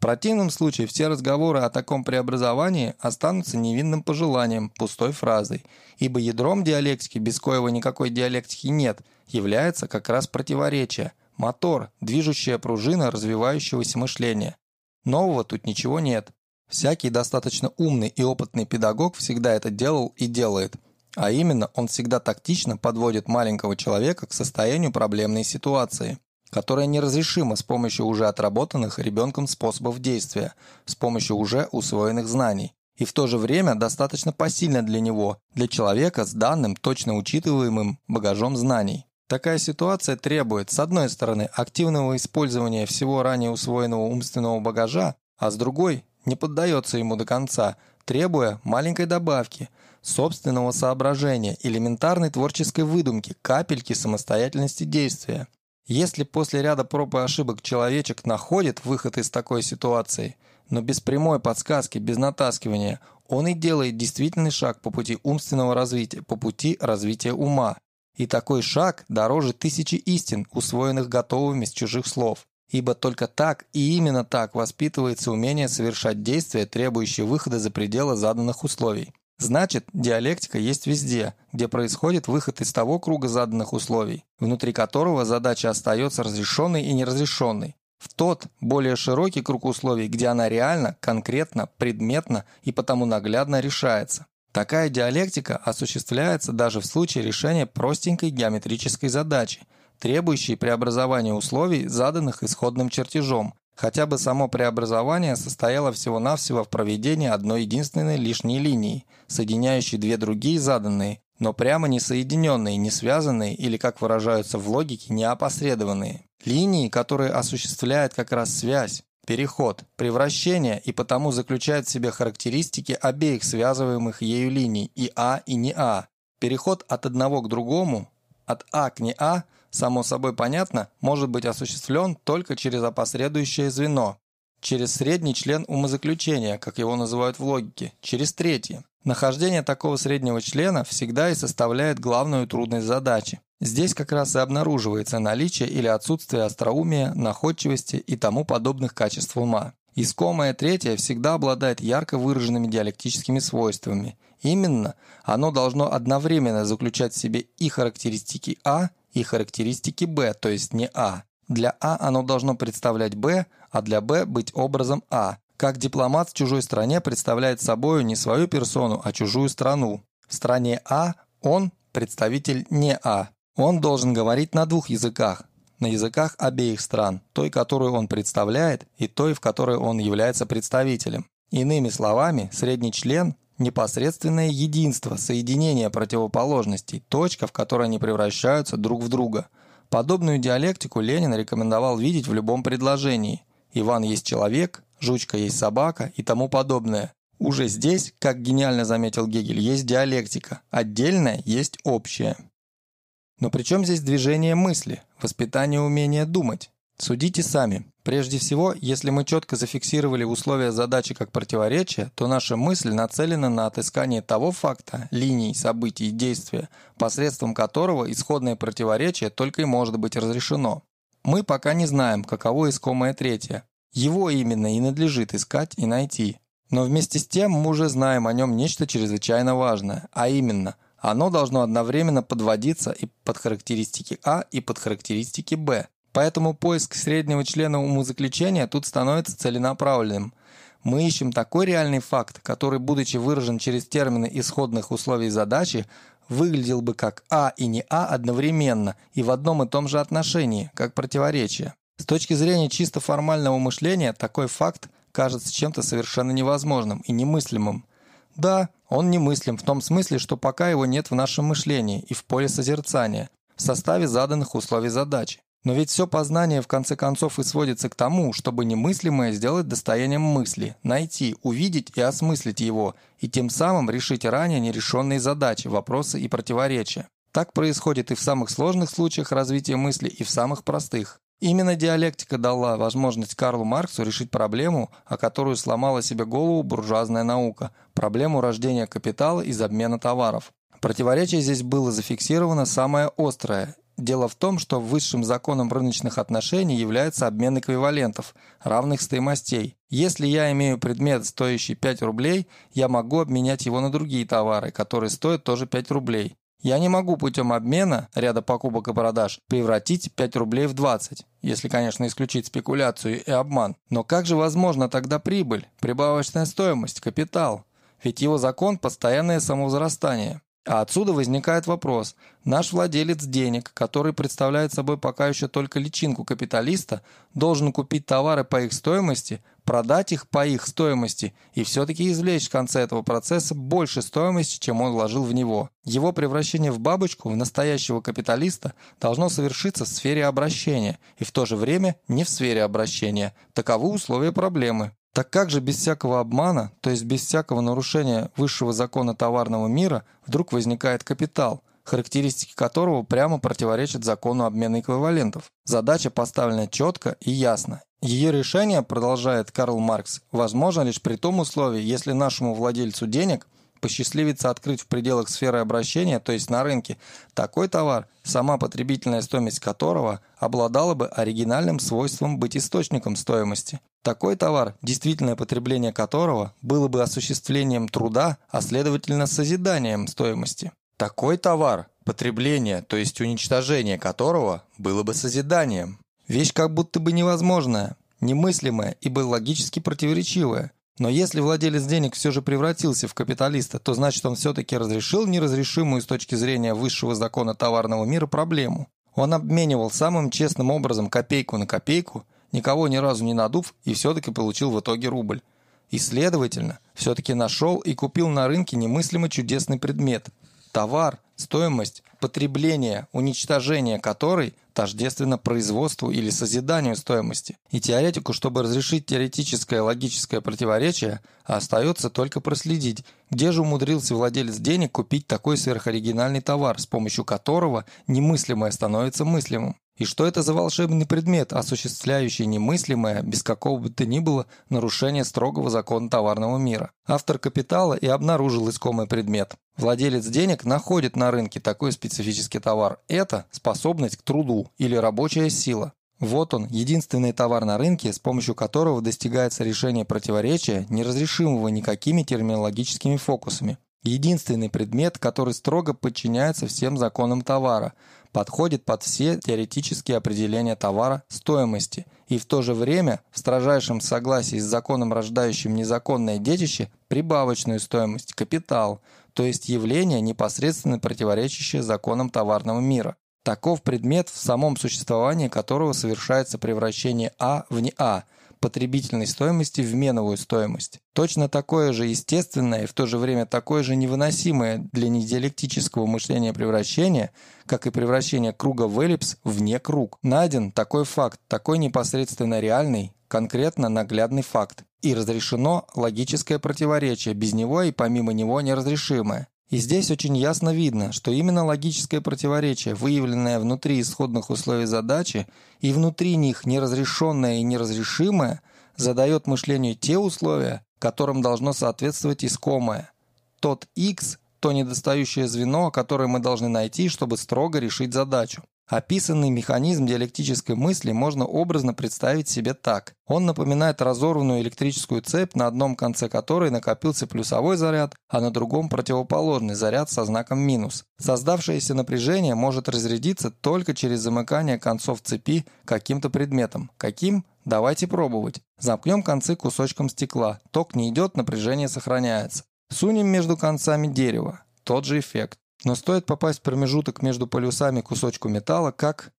В противном случае все разговоры о таком преобразовании останутся невинным пожеланием, пустой фразой, ибо ядром диалектики, без коего никакой диалектики нет, является как раз противоречие, мотор, движущая пружина развивающегося мышления. Нового тут ничего нет. Всякий достаточно умный и опытный педагог всегда это делал и делает. А именно, он всегда тактично подводит маленького человека к состоянию проблемной ситуации, которая неразрешима с помощью уже отработанных ребенком способов действия, с помощью уже усвоенных знаний, и в то же время достаточно посильна для него, для человека с данным, точно учитываемым багажом знаний. Такая ситуация требует, с одной стороны, активного использования всего ранее усвоенного умственного багажа, а с другой – не поддается ему до конца, требуя маленькой добавки, собственного соображения, элементарной творческой выдумки, капельки самостоятельности действия. Если после ряда проб и ошибок человечек находит выход из такой ситуации, но без прямой подсказки, без натаскивания, он и делает действительный шаг по пути умственного развития, по пути развития ума. И такой шаг дороже тысячи истин, усвоенных готовыми с чужих слов. Ибо только так и именно так воспитывается умение совершать действия, требующие выхода за пределы заданных условий. Значит, диалектика есть везде, где происходит выход из того круга заданных условий, внутри которого задача остается разрешенной и неразрешенной, в тот, более широкий круг условий, где она реально, конкретно, предметно и потому наглядно решается. Такая диалектика осуществляется даже в случае решения простенькой геометрической задачи, требующей преобразования условий, заданных исходным чертежом, хотя бы само преобразование состояло всего-навсего в проведении одной единственной лишней линии, соединяющей две другие заданные, но прямо не соединенные, не связанные или, как выражаются в логике, не опосредованные. Линии, которые осуществляют как раз связь, переход, превращение и потому заключает в себе характеристики обеих связываемых ею линий и А и не А. Переход от одного к другому, от А к не А, само собой понятно, может быть осуществлен только через опосредующее звено, через средний член умозаключения, как его называют в логике, через третье. Нахождение такого среднего члена всегда и составляет главную трудность задачи. Здесь как раз и обнаруживается наличие или отсутствие остроумия, находчивости и тому подобных качеств ума. Искомое третье всегда обладает ярко выраженными диалектическими свойствами. Именно оно должно одновременно заключать в себе и характеристики А, и характеристики Б, то есть не А. Для А оно должно представлять Б, а для Б быть образом А. Как дипломат в чужой стране представляет собою не свою персону, а чужую страну. В стране А он представитель не А. Он должен говорить на двух языках, на языках обеих стран, той, которую он представляет, и той, в которой он является представителем. Иными словами, средний член – непосредственное единство, соединение противоположностей, точка, в которой они превращаются друг в друга. Подобную диалектику Ленин рекомендовал видеть в любом предложении. Иван есть человек, жучка есть собака и тому подобное. Уже здесь, как гениально заметил Гегель, есть диалектика, отдельное есть общее. Но при чем здесь движение мысли, воспитание умения думать? Судите сами. Прежде всего, если мы четко зафиксировали условия задачи как противоречия, то наша мысль нацелена на отыскание того факта, линий, событий и действия, посредством которого исходное противоречие только и может быть разрешено. Мы пока не знаем, каково искомое третье. Его именно и надлежит искать и найти. Но вместе с тем мы уже знаем о нем нечто чрезвычайно важное, а именно – оно должно одновременно подводиться и под характеристики А, и под характеристики Б. Поэтому поиск среднего члена умозаключения тут становится целенаправленным. Мы ищем такой реальный факт, который, будучи выражен через термины исходных условий задачи, выглядел бы как А и не А одновременно и в одном и том же отношении, как противоречие. С точки зрения чисто формального мышления, такой факт кажется чем-то совершенно невозможным и немыслимым. Да, он немыслим в том смысле, что пока его нет в нашем мышлении и в поле созерцания, в составе заданных условий задачи. Но ведь все познание в конце концов и сводится к тому, чтобы немыслимое сделать достоянием мысли, найти, увидеть и осмыслить его, и тем самым решить ранее нерешенные задачи, вопросы и противоречия. Так происходит и в самых сложных случаях развития мысли, и в самых простых. Именно диалектика дала возможность Карлу Марксу решить проблему, о которую сломала себе голову буржуазная наука – проблему рождения капитала из обмена товаров. Противоречие здесь было зафиксировано самое острое Дело в том, что высшим законом рыночных отношений является обмен эквивалентов, равных стоимостей. Если я имею предмет, стоящий 5 рублей, я могу обменять его на другие товары, которые стоят тоже 5 рублей. Я не могу путем обмена ряда покупок и продаж превратить 5 рублей в 20, если, конечно, исключить спекуляцию и обман. Но как же возможно тогда прибыль, прибавочная стоимость, капитал? Ведь его закон – постоянное самовозрастание. А отсюда возникает вопрос. Наш владелец денег, который представляет собой пока еще только личинку капиталиста, должен купить товары по их стоимости, продать их по их стоимости и все-таки извлечь в конце этого процесса больше стоимости, чем он вложил в него. Его превращение в бабочку, в настоящего капиталиста, должно совершиться в сфере обращения и в то же время не в сфере обращения. Таковы условия проблемы. Так как же без всякого обмана, то есть без всякого нарушения высшего закона товарного мира, вдруг возникает капитал, характеристики которого прямо противоречат закону обмена эквивалентов? Задача поставлена четко и ясно. Ее решение, продолжает Карл Маркс, возможно лишь при том условии, если нашему владельцу денег – посчастливится открыть в пределах сферы обращения, то есть на рынке, такой товар, сама потребительная стоимость которого обладала бы оригинальным свойством быть источником стоимости. Такой товар, действительное потребление которого было бы осуществлением труда, а следовательно созиданием стоимости. Такой товар, потребление, то есть уничтожение которого было бы созиданием. Вещь как будто бы невозможная, немыслимая, ибо логически противоречивая. Но если владелец денег все же превратился в капиталиста, то значит он все-таки разрешил неразрешимую с точки зрения высшего закона товарного мира проблему. Он обменивал самым честным образом копейку на копейку, никого ни разу не надув, и все-таки получил в итоге рубль. И, следовательно, все-таки нашел и купил на рынке немыслимо чудесный предмет – товар, стоимость, потребление, уничтожение которой тождественно производству или созиданию стоимости. И теоретику, чтобы разрешить теоретическое логическое противоречие, остается только проследить, где же умудрился владелец денег купить такой сверхоригинальный товар, с помощью которого немыслимое становится мыслимым. И что это за волшебный предмет, осуществляющий немыслимое, без какого бы то ни было, нарушение строгого закона товарного мира? Автор «Капитала» и обнаружил искомый предмет. Владелец денег находит на рынке такой специфический товар. Это способность к труду или рабочая сила. Вот он, единственный товар на рынке, с помощью которого достигается решение противоречия, неразрешимого никакими терминологическими фокусами. Единственный предмет, который строго подчиняется всем законам товара, подходит под все теоретические определения товара стоимости и в то же время в строжайшем согласии с законом, рождающим незаконное детище, прибавочную стоимость, капитал, то есть явление, непосредственно противоречащее законам товарного мира. Таков предмет, в самом существовании которого совершается превращение А в не А – потребительной стоимости в меновую стоимость. Точно такое же естественное и в то же время такое же невыносимое для недиалектического мышления превращение, как и превращение круга в эллипс в не круг. Найден такой факт, такой непосредственно реальный, конкретно наглядный факт. И разрешено логическое противоречие, без него и помимо него неразрешимое. И здесь очень ясно видно, что именно логическое противоречие, выявленное внутри исходных условий задачи и внутри них неразрешенное и неразрешимое, задает мышлению те условия, которым должно соответствовать искомое. Тот X – то недостающее звено, которое мы должны найти, чтобы строго решить задачу. Описанный механизм диалектической мысли можно образно представить себе так. Он напоминает разорванную электрическую цепь, на одном конце которой накопился плюсовой заряд, а на другом противоположный заряд со знаком минус. Создавшееся напряжение может разрядиться только через замыкание концов цепи каким-то предметом. Каким? Давайте пробовать. Замкнем концы кусочком стекла. Ток не идет, напряжение сохраняется. Сунем между концами дерева. Тот же эффект. Но стоит попасть в промежуток между полюсами кусочку металла, как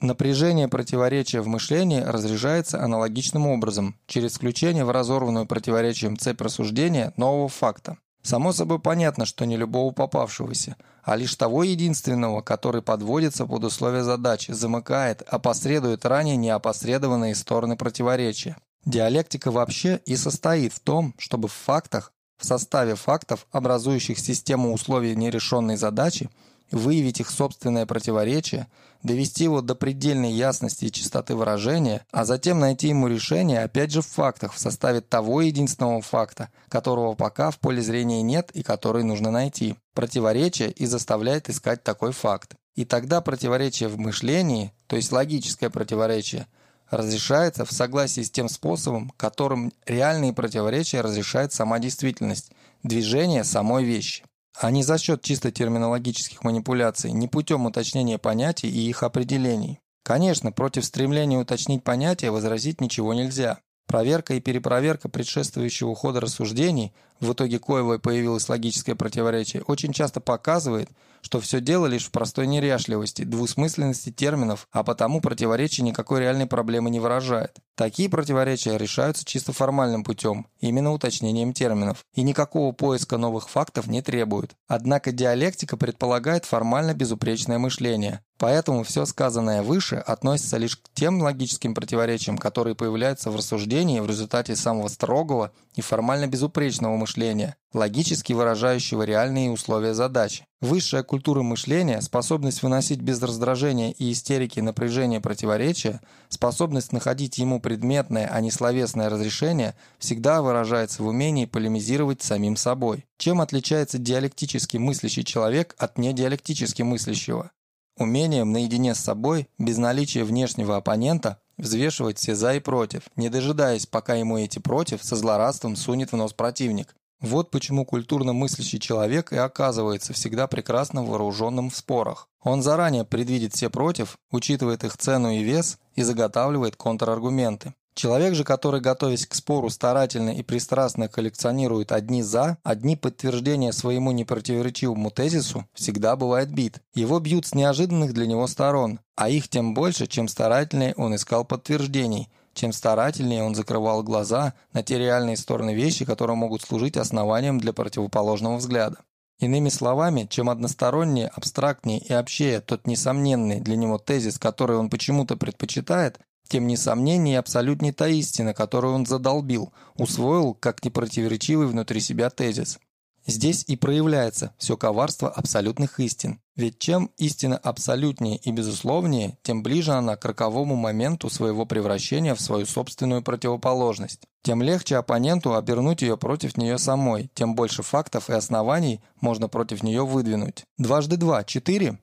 напряжение противоречия в мышлении разряжается аналогичным образом, через включение в разорванную противоречием цепь рассуждения нового факта. Само собой понятно, что не любого попавшегося, а лишь того единственного, который подводится под условия задачи, замыкает, опосредует ранее неопосредованные стороны противоречия. Диалектика вообще и состоит в том, чтобы в фактах, в составе фактов, образующих систему условий нерешенной задачи, выявить их собственное противоречие, довести его до предельной ясности и чистоты выражения, а затем найти ему решение опять же в фактах, в составе того единственного факта, которого пока в поле зрения нет и который нужно найти. Противоречие и заставляет искать такой факт. И тогда противоречие в мышлении, то есть логическое противоречие, разрешается в согласии с тем способом, которым реальные противоречия разрешает сама действительность, движение самой вещи а не за счет чисто терминологических манипуляций, не путем уточнения понятий и их определений. Конечно, против стремления уточнить понятия возразить ничего нельзя. Проверка и перепроверка предшествующего хода рассуждений, в итоге коего появилось логическое противоречие, очень часто показывает, что все дело лишь в простой неряшливости, двусмысленности терминов, а потому противоречие никакой реальной проблемы не выражает. Такие противоречия решаются чисто формальным путем, именно уточнением терминов, и никакого поиска новых фактов не требуют. Однако диалектика предполагает формально безупречное мышление, Поэтому все сказанное выше относится лишь к тем логическим противоречиям, которые появляются в рассуждении в результате самого строгого и безупречного мышления, логически выражающего реальные условия задачи. Высшая культура мышления, способность выносить без раздражения и истерики напряжение противоречия, способность находить ему предметное, а не словесное разрешение, всегда выражается в умении полемизировать самим собой. Чем отличается диалектически мыслящий человек от недиалектически мыслящего? Умением наедине с собой, без наличия внешнего оппонента, взвешивать все «за» и «против», не дожидаясь, пока ему эти «против» со злорадством сунет в нос противник. Вот почему культурно мыслящий человек и оказывается всегда прекрасно вооруженным в спорах. Он заранее предвидит все против, учитывает их цену и вес и заготавливает контраргументы. Человек же, который, готовясь к спору, старательно и пристрастно коллекционирует одни «за», одни подтверждения своему непротиворечивому тезису, всегда бывает бит. Его бьют с неожиданных для него сторон, а их тем больше, чем старательнее он искал подтверждений, чем старательнее он закрывал глаза на те реальные стороны вещи, которые могут служить основанием для противоположного взгляда. Иными словами, чем одностороннее, абстрактнее и общее тот несомненный для него тезис, который он почему-то предпочитает, тем несомнение и абсолютней та истина, которую он задолбил, усвоил как непротиворечивый внутри себя тезис. Здесь и проявляется все коварство абсолютных истин. Ведь чем истина абсолютнее и безусловнее, тем ближе она к роковому моменту своего превращения в свою собственную противоположность. Тем легче оппоненту обернуть ее против нее самой, тем больше фактов и оснований можно против нее выдвинуть. Дважды два – четыре?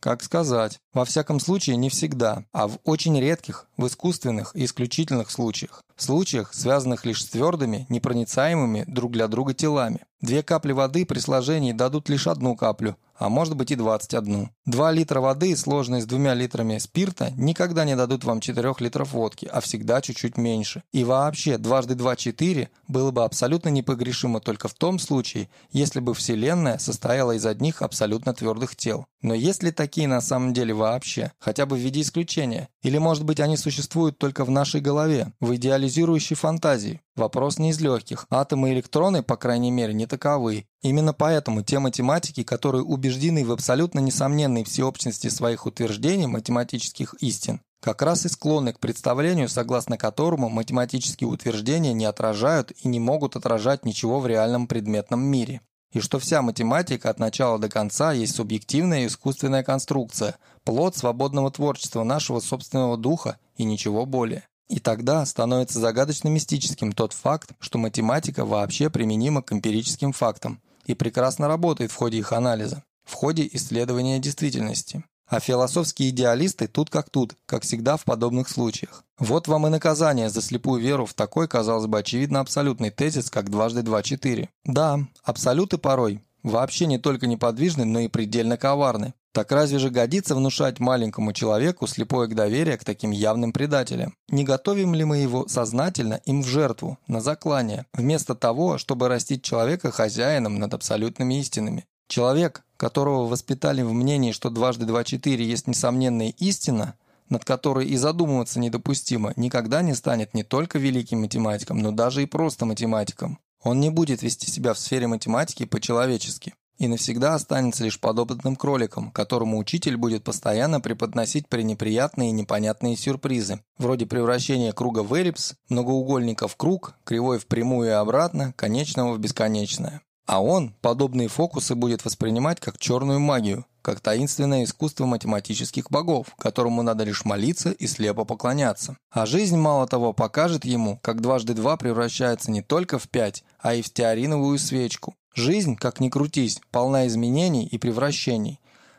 Как сказать? Во всяком случае, не всегда, а в очень редких, в искусственных и исключительных случаях. В случаях, связанных лишь с твердыми, непроницаемыми друг для друга телами. Две капли воды при сложении дадут лишь одну каплю, а может быть и 21. 2 литра воды, сложенные с двумя литрами спирта, никогда не дадут вам 4 литров водки, а всегда чуть-чуть меньше. И вообще, дважды 2 – 4 было бы абсолютно непогрешимо только в том случае, если бы Вселенная состояла из одних абсолютно твердых тел. Но есть ли такие на самом деле вообще? Хотя бы в виде исключения? Или может быть они существуют только в нашей голове, в идеализирующей фантазии? Вопрос не из легких. Атомы и электроны, по крайней мере, не таковы. Именно поэтому те математики, которые убеждены в абсолютно несомненной всеобщности своих утверждений математических истин, как раз и склонны к представлению, согласно которому математические утверждения не отражают и не могут отражать ничего в реальном предметном мире. И что вся математика от начала до конца есть субъективная искусственная конструкция, плод свободного творчества нашего собственного духа и ничего более. И тогда становится загадочно-мистическим тот факт, что математика вообще применима к эмпирическим фактам и прекрасно работает в ходе их анализа, в ходе исследования действительности. А философские идеалисты тут как тут, как всегда в подобных случаях. Вот вам и наказание за слепую веру в такой, казалось бы, очевидно абсолютный тезис, как дважды два четыре. Да, абсолюты порой вообще не только неподвижны, но и предельно коварны. Так разве же годится внушать маленькому человеку слепое доверие к таким явным предателям? Не готовим ли мы его сознательно им в жертву, на заклание, вместо того, чтобы растить человека хозяином над абсолютными истинами? Человек, которого воспитали в мнении, что дважды два четыре есть несомненная истина, над которой и задумываться недопустимо, никогда не станет не только великим математиком, но даже и просто математиком. Он не будет вести себя в сфере математики по-человечески и навсегда останется лишь подопытным кроликом, которому учитель будет постоянно преподносить пренеприятные и непонятные сюрпризы, вроде превращения круга в эллипс, многоугольника в круг, кривой в прямую и обратно, конечного в бесконечное. А он подобные фокусы будет воспринимать как черную магию, как таинственное искусство математических богов, которому надо лишь молиться и слепо поклоняться. А жизнь, мало того, покажет ему, как дважды два превращается не только в пять, а и в стеариновую свечку. Жизнь, как ни крутись, полна изменений и превращений.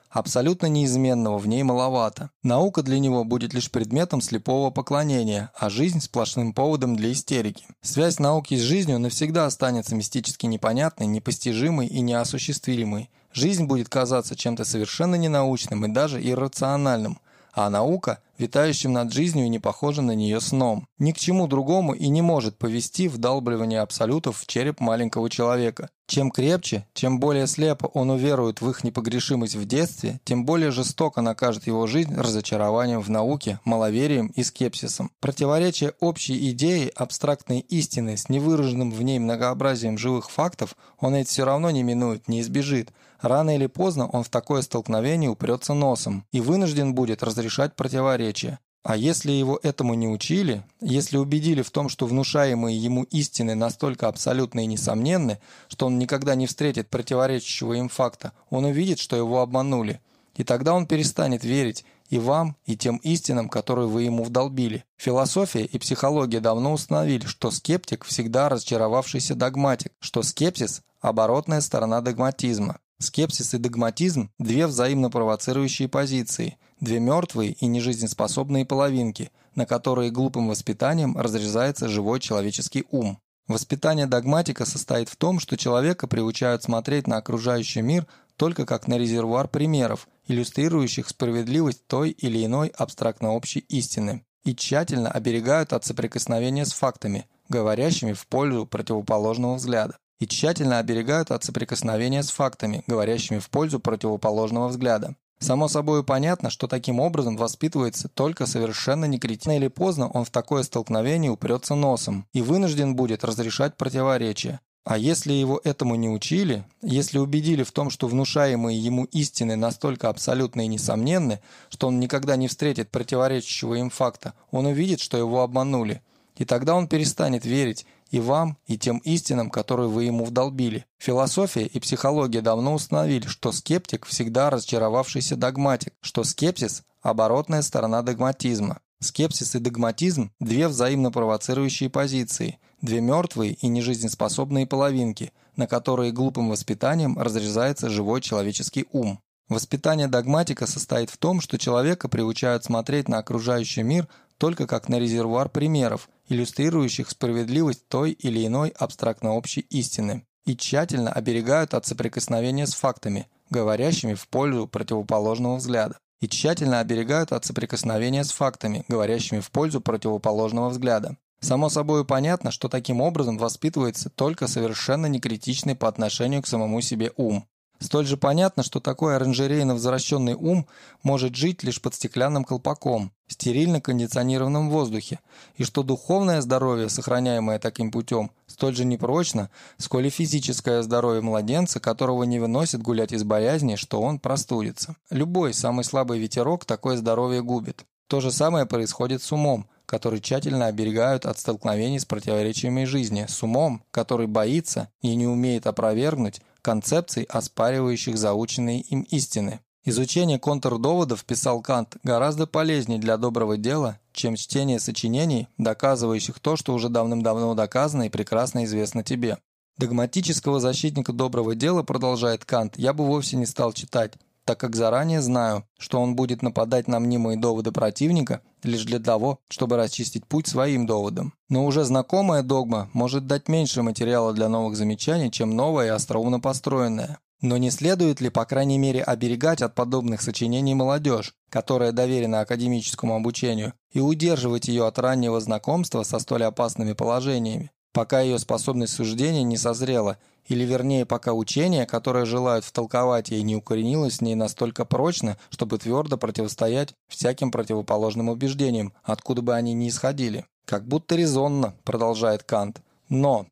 Абсолютно неизменного в ней маловато. Наука для него будет лишь предметом слепого поклонения, а жизнь – сплошным поводом для истерики. Связь науки с жизнью навсегда останется мистически непонятной, непостижимой и неосуществимой. Жизнь будет казаться чем-то совершенно ненаучным и даже иррациональным – а наука – витающим над жизнью и не похожим на нее сном. Ни к чему другому и не может повести вдалбливание абсолютов в череп маленького человека. Чем крепче, чем более слепо он уверует в их непогрешимость в детстве, тем более жестоко накажет его жизнь разочарованием в науке, маловерием и скепсисом. Противоречие общей идеи абстрактной истины с невыраженным в ней многообразием живых фактов он ведь все равно не минует, не избежит – Рано или поздно он в такое столкновение упрется носом и вынужден будет разрешать противоречия. А если его этому не учили, если убедили в том, что внушаемые ему истины настолько абсолютны и несомненны, что он никогда не встретит противоречащего им факта, он увидит, что его обманули. И тогда он перестанет верить и вам, и тем истинам, которые вы ему вдолбили. Философия и психология давно установили, что скептик всегда разочаровавшийся догматик, что скепсис – оборотная сторона догматизма. Скепсис и догматизм – две взаимно провоцирующие позиции, две мертвые и нежизнеспособные половинки, на которые глупым воспитанием разрезается живой человеческий ум. Воспитание догматика состоит в том, что человека приучают смотреть на окружающий мир только как на резервуар примеров, иллюстрирующих справедливость той или иной абстрактно общей истины, и тщательно оберегают от соприкосновения с фактами, говорящими в пользу противоположного взгляда и тщательно оберегают от соприкосновения с фактами, говорящими в пользу противоположного взгляда. Само собой понятно, что таким образом воспитывается только совершенно некретично или поздно он в такое столкновение упрется носом и вынужден будет разрешать противоречия. А если его этому не учили, если убедили в том, что внушаемые ему истины настолько абсолютны и несомненны, что он никогда не встретит противоречащего им факта, он увидит, что его обманули. И тогда он перестанет верить и вам, и тем истинам, которые вы ему вдолбили. Философия и психология давно установили, что скептик всегда разочаровавшийся догматик, что скепсис – оборотная сторона догматизма. Скепсис и догматизм – две взаимно провоцирующие позиции, две мертвые и нежизнеспособные половинки, на которые глупым воспитанием разрезается живой человеческий ум. Воспитание догматика состоит в том, что человека приучают смотреть на окружающий мир только как на резервуар примеров, иллюстрирующих справедливость той или иной абстрактно общей истины, и тщательно оберегают от соприкосновения с фактами, говорящими в пользу противоположного взгляда, и тщательно оберегают от соприкосновения с фактами, говорящими в пользу противоположного взгляда. Само собой понятно, что таким образом воспитывается только совершенно некритичный по отношению к самому себе ум, Столь же понятно, что такой оранжерейно возвращенный ум может жить лишь под стеклянным колпаком, в стерильно кондиционированном воздухе, и что духовное здоровье, сохраняемое таким путем, столь же непрочно, сколь и физическое здоровье младенца, которого не выносит гулять из боязни, что он простудится. Любой самый слабый ветерок такое здоровье губит. То же самое происходит с умом, который тщательно оберегают от столкновений с противоречиями жизни, с умом, который боится и не умеет опровергнуть концепций, оспаривающих заученные им истины. Изучение контрдоводов, писал Кант, гораздо полезнее для доброго дела, чем чтение сочинений, доказывающих то, что уже давным-давно доказано и прекрасно известно тебе. Догматического защитника доброго дела, продолжает Кант, я бы вовсе не стал читать, так как заранее знаю, что он будет нападать на мнимые доводы противника лишь для того, чтобы расчистить путь своим доводам. Но уже знакомая догма может дать меньше материала для новых замечаний, чем новая и остроумно построенная. Но не следует ли, по крайней мере, оберегать от подобных сочинений молодежь, которая доверена академическому обучению, и удерживать ее от раннего знакомства со столь опасными положениями, пока ее способность суждения не созрела или вернее, пока учение, которое желают втолковать ей, не укоренилось в ней настолько прочно, чтобы твердо противостоять всяким противоположным убеждениям, откуда бы они ни исходили. Как будто резонно, продолжает Кант. Но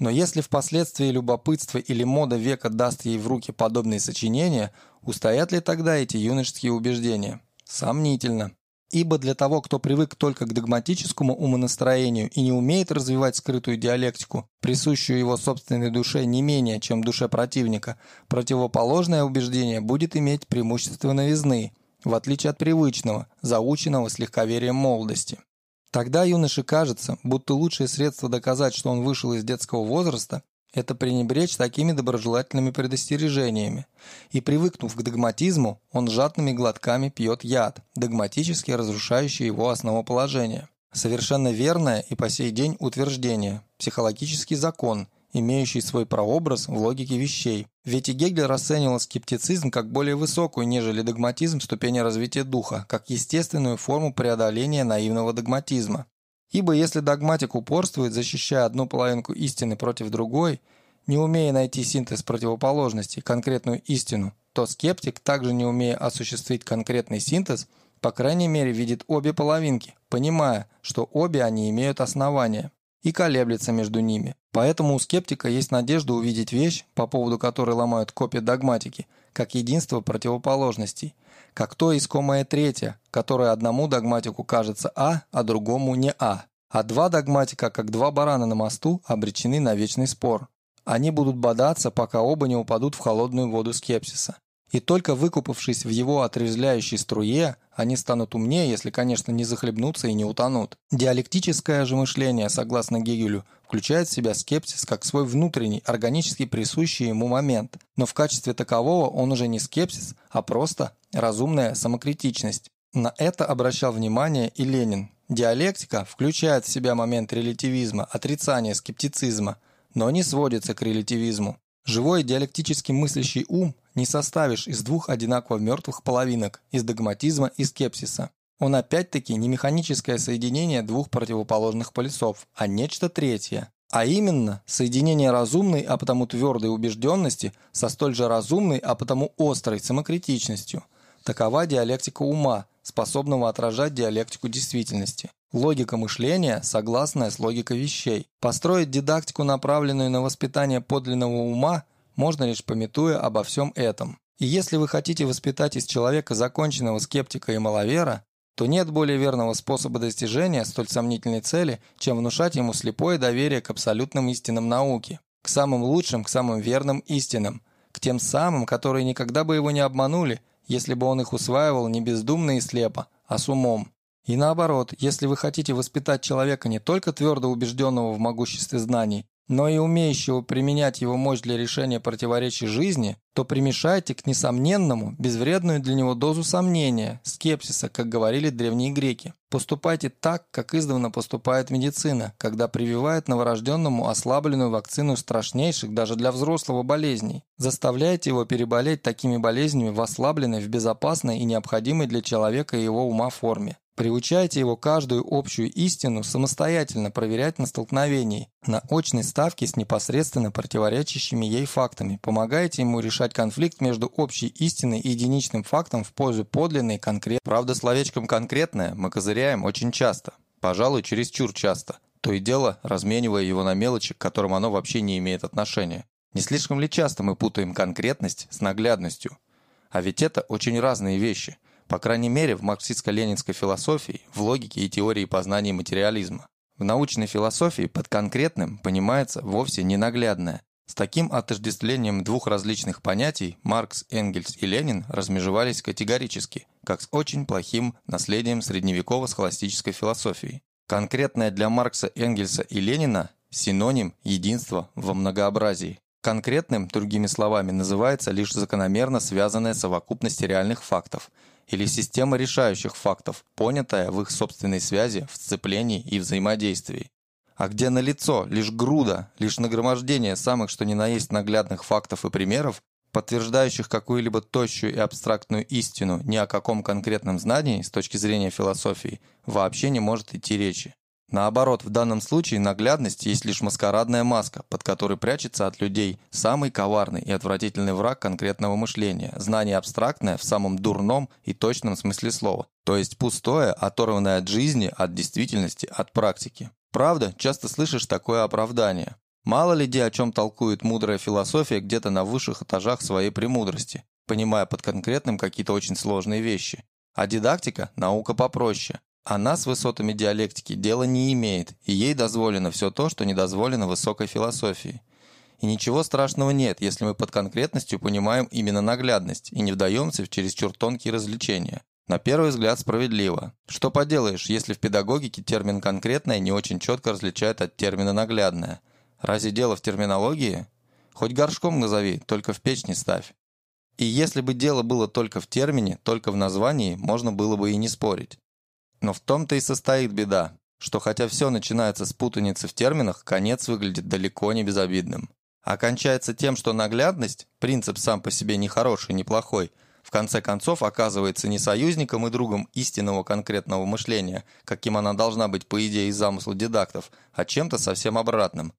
Но если впоследствии любопытство или мода века даст ей в руки подобные сочинения, устоят ли тогда эти юношеские убеждения? Сомнительно. Ибо для того, кто привык только к догматическому умонастроению и не умеет развивать скрытую диалектику, присущую его собственной душе не менее, чем душе противника, противоположное убеждение будет иметь преимущество новизны, в отличие от привычного, заученного с легковерием молодости. Тогда юноше кажется, будто лучшее средство доказать, что он вышел из детского возраста, это пренебречь такими доброжелательными предостережениями. И привыкнув к догматизму, он жадными глотками пьет яд, догматически разрушающий его основоположение. Совершенно верное и по сей день утверждение, психологический закон, имеющий свой прообраз в логике вещей. Ведь и Гегель расценивал скептицизм как более высокую, нежели догматизм ступени развития духа, как естественную форму преодоления наивного догматизма. Ибо если догматик упорствует, защищая одну половинку истины против другой, не умея найти синтез противоположностей, конкретную истину, то скептик, также не умея осуществить конкретный синтез, по крайней мере видит обе половинки, понимая, что обе они имеют основания, и колеблется между ними. Поэтому у скептика есть надежда увидеть вещь, по поводу которой ломают копии догматики, как единство противоположностей, как то искомое третье, которое одному догматику кажется А, а другому не А. А два догматика, как два барана на мосту, обречены на вечный спор. Они будут бодаться, пока оба не упадут в холодную воду скепсиса. И только выкупавшись в его отрезвляющей струе, они станут умнее, если, конечно, не захлебнутся и не утонут. Диалектическое же мышление, согласно Гегелю, включает в себя скепсис как свой внутренний, органически присущий ему момент. Но в качестве такового он уже не скепсис, а просто разумная самокритичность. На это обращал внимание и Ленин. Диалектика включает в себя момент релятивизма, отрицания скептицизма, но не сводится к релятивизму. Живой диалектически мыслящий ум не составишь из двух одинаково мертвых половинок, из догматизма и скепсиса. Он опять-таки не механическое соединение двух противоположных полюсов, а нечто третье. А именно, соединение разумной, а потому твердой убежденности со столь же разумной, а потому острой самокритичностью. Такова диалектика ума, способного отражать диалектику действительности. Логика мышления, согласная с логикой вещей. Построить дидактику, направленную на воспитание подлинного ума, можно лишь пометуя обо всем этом. И если вы хотите воспитать из человека законченного скептика и маловера, то нет более верного способа достижения столь сомнительной цели, чем внушать ему слепое доверие к абсолютным истинам науки, к самым лучшим, к самым верным истинам, к тем самым, которые никогда бы его не обманули, если бы он их усваивал не бездумно и слепо, а с умом. И наоборот, если вы хотите воспитать человека не только твердо убежденного в могуществе знаний, но и умеющего применять его мощь для решения противоречий жизни, то примешайте к несомненному безвредную для него дозу сомнения, скепсиса, как говорили древние греки. Поступайте так, как издавна поступает медицина, когда прививает новорожденному ослабленную вакцину страшнейших даже для взрослого болезней. Заставляйте его переболеть такими болезнями в ослабленной, в безопасной и необходимой для человека и его ума форме. Приучайте его каждую общую истину самостоятельно проверять на столкновении, на очной ставке с непосредственно противоречащими ей фактами. Помогайте ему решать конфликт между общей истиной и единичным фактом в пользу подлинной конкретной. Правда, словечком «конкретное» мы козыряем очень часто. Пожалуй, чересчур часто. То и дело, разменивая его на мелочи, к которым оно вообще не имеет отношения. Не слишком ли часто мы путаем конкретность с наглядностью? А ведь это очень разные вещи – по крайней мере, в марксистско-ленинской философии, в логике и теории познания материализма. В научной философии под конкретным понимается вовсе ненаглядное. С таким отождествлением двух различных понятий Маркс, Энгельс и Ленин размежевались категорически, как с очень плохим наследием средневеково-схоластической философии. Конкретное для Маркса, Энгельса и Ленина – синоним единства во многообразии. Конкретным, другими словами, называется лишь закономерно связанная совокупность реальных фактов – или система решающих фактов, понятая в их собственной связи, в сцеплении и взаимодействии. А где налицо лишь груда, лишь нагромождение самых что ни на есть наглядных фактов и примеров, подтверждающих какую-либо тощую и абстрактную истину ни о каком конкретном знании с точки зрения философии, вообще не может идти речи. Наоборот, в данном случае наглядность есть лишь маскарадная маска, под которой прячется от людей самый коварный и отвратительный враг конкретного мышления, знание абстрактное в самом дурном и точном смысле слова, то есть пустое, оторванное от жизни, от действительности, от практики. Правда, часто слышишь такое оправдание. Мало где о чем толкует мудрая философия где-то на высших этажах своей премудрости, понимая под конкретным какие-то очень сложные вещи. А дидактика – наука попроще. Она с высотами диалектики дела не имеет, и ей дозволено все то, что не дозволено высокой философии. И ничего страшного нет, если мы под конкретностью понимаем именно наглядность и не вдаемся в чересчур тонкие развлечения. На первый взгляд справедливо. Что поделаешь, если в педагогике термин «конкретное» не очень четко различает от термина «наглядное». Разве дело в терминологии? Хоть горшком назови, только в печь не ставь. И если бы дело было только в термине, только в названии, можно было бы и не спорить. Но в том-то и состоит беда, что хотя все начинается с путаницы в терминах, конец выглядит далеко не безобидным. А кончается тем, что наглядность, принцип сам по себе не хороший, не плохой, в конце концов оказывается не союзником и другом истинного конкретного мышления, каким она должна быть по идее из замысла дидактов, а чем-то совсем обратным,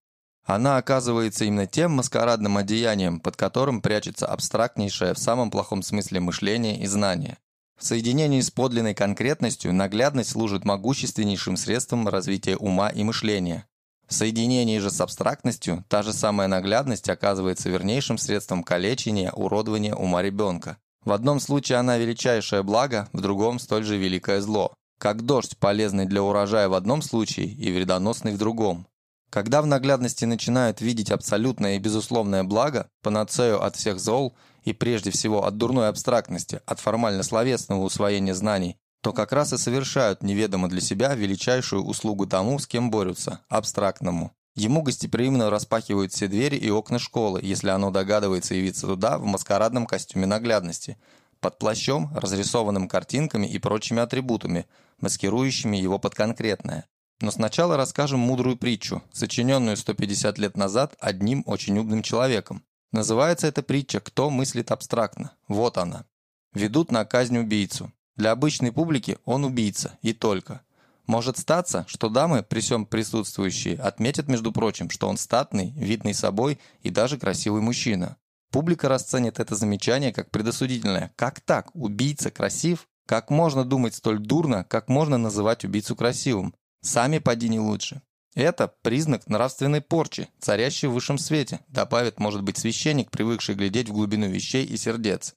она оказывается именно тем маскарадным одеянием, под которым прячется абстрактнейшее в самом плохом смысле мышление и знание. В соединении с подлинной конкретностью наглядность служит могущественнейшим средством развития ума и мышления. В соединении же с абстрактностью та же самая наглядность оказывается вернейшим средством калечения, уродования ума ребенка. В одном случае она величайшее благо, в другом столь же великое зло. Как дождь, полезный для урожая в одном случае и вредоносный в другом. Когда в наглядности начинают видеть абсолютное и безусловное благо, панацею от всех зол и прежде всего от дурной абстрактности, от формально-словесного усвоения знаний, то как раз и совершают неведомо для себя величайшую услугу тому, с кем борются, абстрактному. Ему гостеприимно распахивают все двери и окна школы, если оно догадывается явиться туда в маскарадном костюме наглядности, под плащом, разрисованным картинками и прочими атрибутами, маскирующими его под конкретное. Но сначала расскажем мудрую притчу, сочиненную 150 лет назад одним очень умным человеком. Называется эта притча «Кто мыслит абстрактно?». Вот она. Ведут на казнь убийцу. Для обычной публики он убийца, и только. Может статься, что дамы, при всем присутствующие, отметят, между прочим, что он статный, видный собой и даже красивый мужчина. Публика расценит это замечание как предосудительное. Как так? Убийца красив? Как можно думать столь дурно, как можно называть убийцу красивым? Сами поди не лучше. Это признак нравственной порчи, царящей в высшем свете, добавит, может быть, священник, привыкший глядеть в глубину вещей и сердец.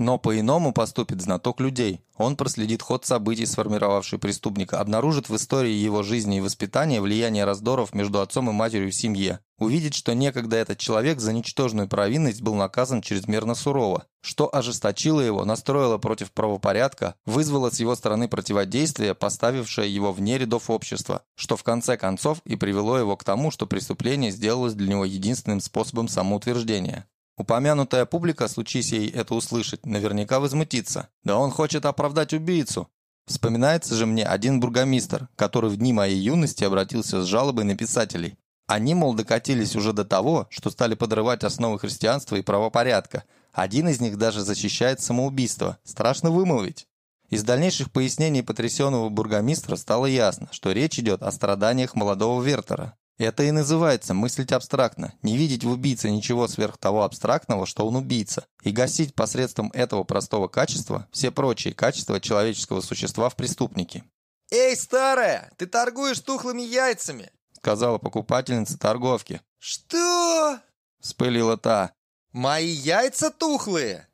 Но по-иному поступит знаток людей. Он проследит ход событий, сформировавший преступника, обнаружит в истории его жизни и воспитания влияние раздоров между отцом и матерью в семье, увидит, что некогда этот человек за ничтожную провинность был наказан чрезмерно сурово, что ожесточило его, настроило против правопорядка, вызвало с его стороны противодействие, поставившее его вне рядов общества, что в конце концов и привело его к тому, что преступление сделалось для него единственным способом самоутверждения. Упомянутая публика, случись ей это услышать, наверняка возмутится. Да он хочет оправдать убийцу. Вспоминается же мне один бургомистр, который в дни моей юности обратился с жалобой на писателей. Они, мол, докатились уже до того, что стали подрывать основы христианства и правопорядка. Один из них даже защищает самоубийство. Страшно вымолвить. Из дальнейших пояснений потрясенного бургомистра стало ясно, что речь идет о страданиях молодого Вертера, это и называется мыслить абстрактно, не видеть в убийце ничего сверх того абстрактного, что он убийца, и гасить посредством этого простого качества все прочие качества человеческого существа в преступнике. «Эй, старая, ты торгуешь тухлыми яйцами!» сказала покупательница торговки. «Что?» вспылила та. «Мои яйца тухлые?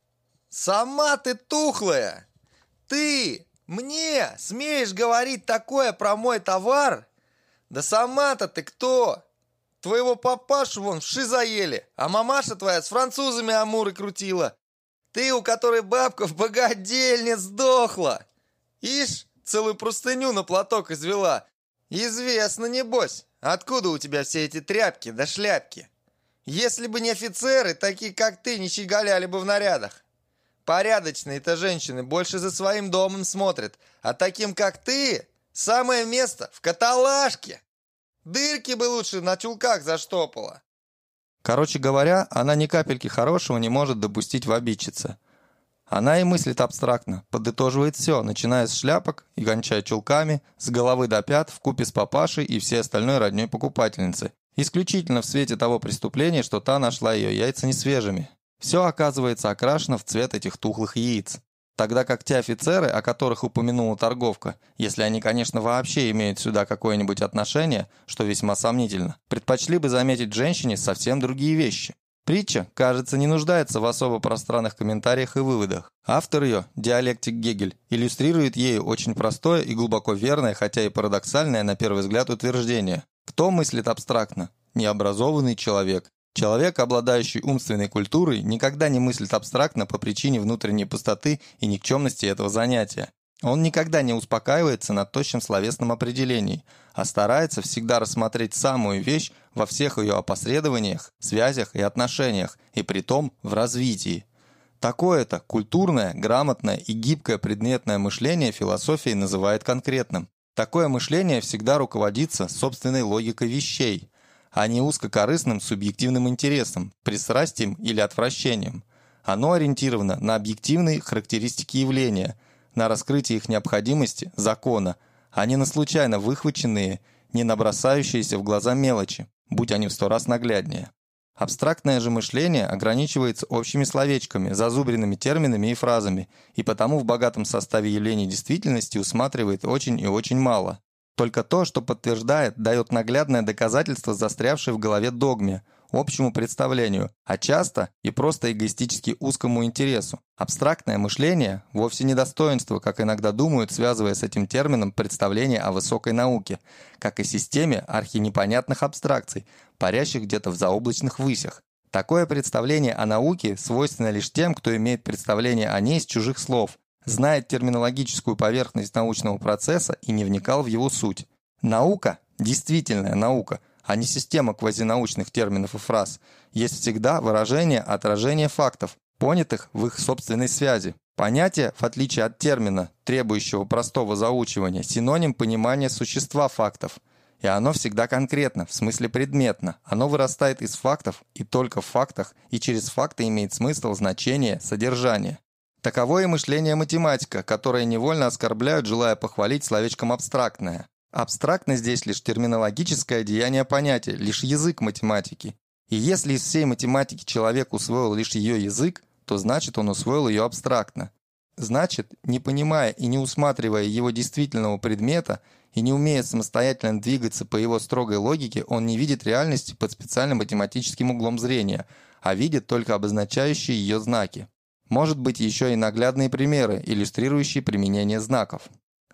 Сама ты тухлая! Ты мне смеешь говорить такое про мой товар?» Да сама-то ты кто? Твоего папашу вон вши заели, а мамаша твоя с французами амуры крутила. Ты, у которой бабка в богадельне сдохла. Ишь, целую простыню на платок извела. Известно, небось, откуда у тебя все эти тряпки да шляпки. Если бы не офицеры, такие как ты, не щеголяли бы в нарядах. Порядочные-то женщины больше за своим домом смотрят, а таким, как ты, Самое место в каталажке. Дырки бы лучше на чулках заштопала. Короче говоря, она ни капельки хорошего не может допустить в обидчице. Она и мыслит абстрактно, подытоживает все, начиная с шляпок и кончая чулками, с головы до пят, в купе с папашей и всей остальной родней покупательницы. Исключительно в свете того преступления, что та нашла ее яйца несвежими. Все оказывается окрашено в цвет этих тухлых яиц. Тогда как те офицеры, о которых упомянула торговка, если они, конечно, вообще имеют сюда какое-нибудь отношение, что весьма сомнительно, предпочли бы заметить женщине совсем другие вещи. Притча, кажется, не нуждается в особо пространных комментариях и выводах. Автор ее, диалектик Гегель, иллюстрирует ею очень простое и глубоко верное, хотя и парадоксальное на первый взгляд утверждение. Кто мыслит абстрактно? Необразованный человек. Человек, обладающий умственной культурой, никогда не мыслит абстрактно по причине внутренней пустоты и никчемности этого занятия. Он никогда не успокаивается на точном словесном определении, а старается всегда рассмотреть самую вещь во всех ее опосредованиях, связях и отношениях, и при том в развитии. Такое-то культурное, грамотное и гибкое предметное мышление философии называет конкретным. Такое мышление всегда руководится собственной логикой вещей – а не узкокорыстным субъективным интересом, пристрастием или отвращением. Оно ориентировано на объективные характеристики явления, на раскрытие их необходимости, закона, а не на случайно выхваченные, не набросающиеся в глаза мелочи, будь они в сто раз нагляднее. Абстрактное же мышление ограничивается общими словечками, зазубренными терминами и фразами, и потому в богатом составе явлений действительности усматривает очень и очень мало. Только то, что подтверждает, дает наглядное доказательство застрявшей в голове догме, общему представлению, а часто и просто эгоистически узкому интересу. Абстрактное мышление – вовсе не достоинство, как иногда думают, связывая с этим термином представление о высокой науке, как и системе архинепонятных абстракций, парящих где-то в заоблачных высях. Такое представление о науке свойственно лишь тем, кто имеет представление о ней из чужих слов, знает терминологическую поверхность научного процесса и не вникал в его суть. Наука, действительная наука, а не система квазинаучных терминов и фраз, есть всегда выражение отражения фактов, понятых в их собственной связи. Понятие, в отличие от термина, требующего простого заучивания, синоним понимания существа фактов. И оно всегда конкретно, в смысле предметно. Оно вырастает из фактов и только в фактах, и через факты имеет смысл, значение, содержание. Таково и мышление математика, которое невольно оскорбляют, желая похвалить словечком «абстрактное». Абстрактность здесь лишь терминологическое деяние понятия, лишь язык математики. И если из всей математики человек усвоил лишь ее язык, то значит он усвоил ее абстрактно. Значит, не понимая и не усматривая его действительного предмета и не умея самостоятельно двигаться по его строгой логике, он не видит реальности под специальным математическим углом зрения, а видит только обозначающие ее знаки. Может быть еще и наглядные примеры, иллюстрирующие применение знаков.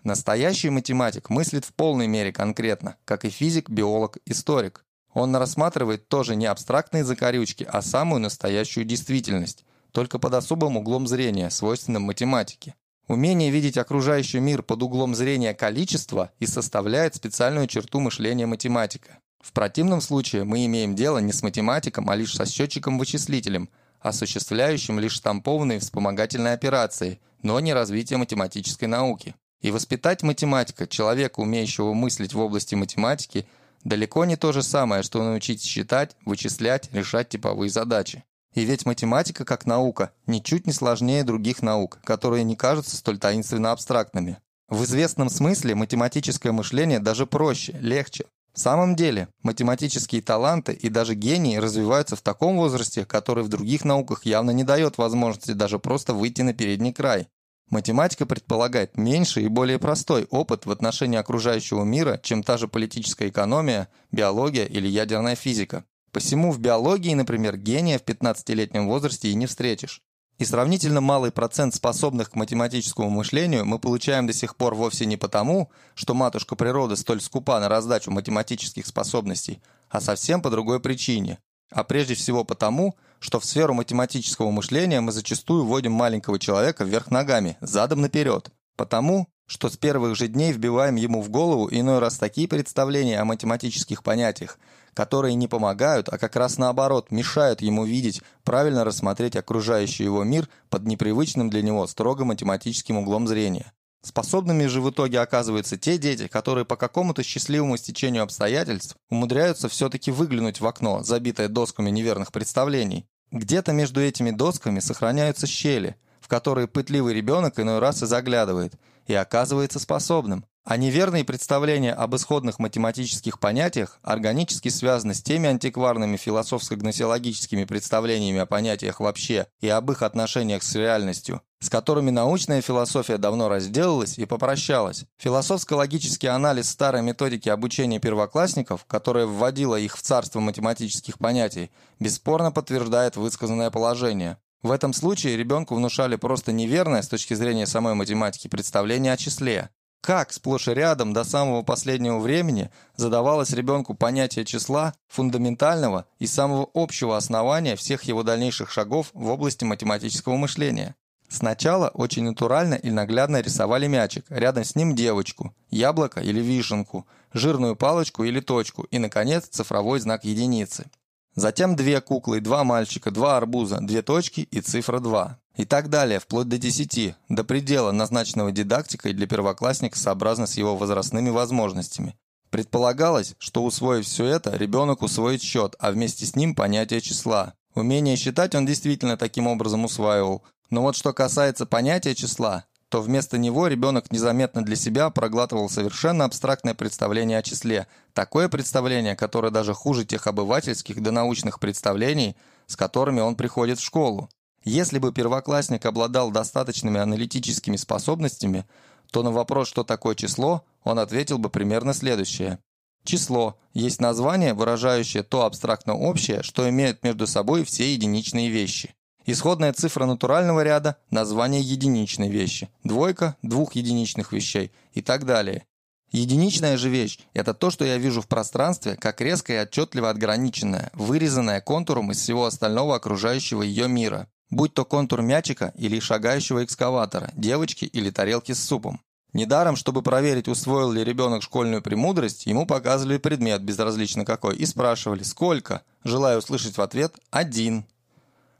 Настоящий математик мыслит в полной мере конкретно, как и физик, биолог, историк. Он рассматривает тоже не абстрактные закорючки, а самую настоящую действительность, только под особым углом зрения, свойственным математике. Умение видеть окружающий мир под углом зрения количества и составляет специальную черту мышления математика. В противном случае мы имеем дело не с математиком, а лишь со счетчиком-вычислителем – осуществляющим лишь штампованные вспомогательные операции, но не развитие математической науки. И воспитать математика, человека, умеющего мыслить в области математики, далеко не то же самое, что научить считать, вычислять, решать типовые задачи. И ведь математика как наука ничуть не сложнее других наук, которые не кажутся столь таинственно абстрактными. В известном смысле математическое мышление даже проще, легче, в самом деле, математические таланты и даже гении развиваются в таком возрасте, который в других науках явно не дает возможности даже просто выйти на передний край. Математика предполагает меньший и более простой опыт в отношении окружающего мира, чем та же политическая экономия, биология или ядерная физика. Посему в биологии, например, гения в 15-летнем возрасте и не встретишь. И сравнительно малый процент способных к математическому мышлению мы получаем до сих пор вовсе не потому, что матушка природа столь скупа на раздачу математических способностей, а совсем по другой причине. А прежде всего потому, что в сферу математического мышления мы зачастую вводим маленького человека вверх ногами, задом наперед. Потому, что с первых же дней вбиваем ему в голову иной раз такие представления о математических понятиях, которые не помогают, а как раз наоборот мешают ему видеть, правильно рассмотреть окружающий его мир под непривычным для него строго математическим углом зрения. Способными же в итоге оказываются те дети, которые по какому-то счастливому стечению обстоятельств умудряются все-таки выглянуть в окно, забитое досками неверных представлений. Где-то между этими досками сохраняются щели, в которые пытливый ребенок иной раз и заглядывает, и оказывается способным. А неверные представления об исходных математических понятиях органически связаны с теми антикварными философско-гносеологическими представлениями о понятиях вообще и об их отношениях с реальностью, с которыми научная философия давно разделалась и попрощалась. Философско-логический анализ старой методики обучения первоклассников, которая вводила их в царство математических понятий, бесспорно подтверждает высказанное положение. В этом случае ребенку внушали просто неверное с точки зрения самой математики представление о числе. Как сплошь и рядом до самого последнего времени задавалось ребенку понятие числа, фундаментального и самого общего основания всех его дальнейших шагов в области математического мышления. Сначала очень натурально и наглядно рисовали мячик, рядом с ним девочку, яблоко или вишенку, жирную палочку или точку и, наконец, цифровой знак единицы. Затем две куклы, два мальчика, два арбуза, две точки и цифра 2. И так далее, вплоть до 10, до предела, назначенного дидактикой для первоклассника сообразно с его возрастными возможностями. Предполагалось, что усвоив все это, ребенок усвоит счет, а вместе с ним понятие числа. Умение считать он действительно таким образом усваивал, но вот что касается понятия числа, то вместо него ребенок незаметно для себя проглатывал совершенно абстрактное представление о числе, такое представление, которое даже хуже тех обывательских до научных представлений, с которыми он приходит в школу. Если бы первоклассник обладал достаточными аналитическими способностями, то на вопрос, что такое число, он ответил бы примерно следующее. Число есть название, выражающее то абстрактно общее, что имеют между собой все единичные вещи. Исходная цифра натурального ряда – название единичной вещи, двойка – двух единичных вещей и так далее. Единичная же вещь – это то, что я вижу в пространстве, как резко и отчетливо отграниченное, вырезанное контуром из всего остального окружающего ее мира, будь то контур мячика или шагающего экскаватора, девочки или тарелки с супом. Недаром, чтобы проверить, усвоил ли ребенок школьную премудрость, ему показывали предмет, безразлично какой, и спрашивали «Сколько?», желая услышать в ответ «Один»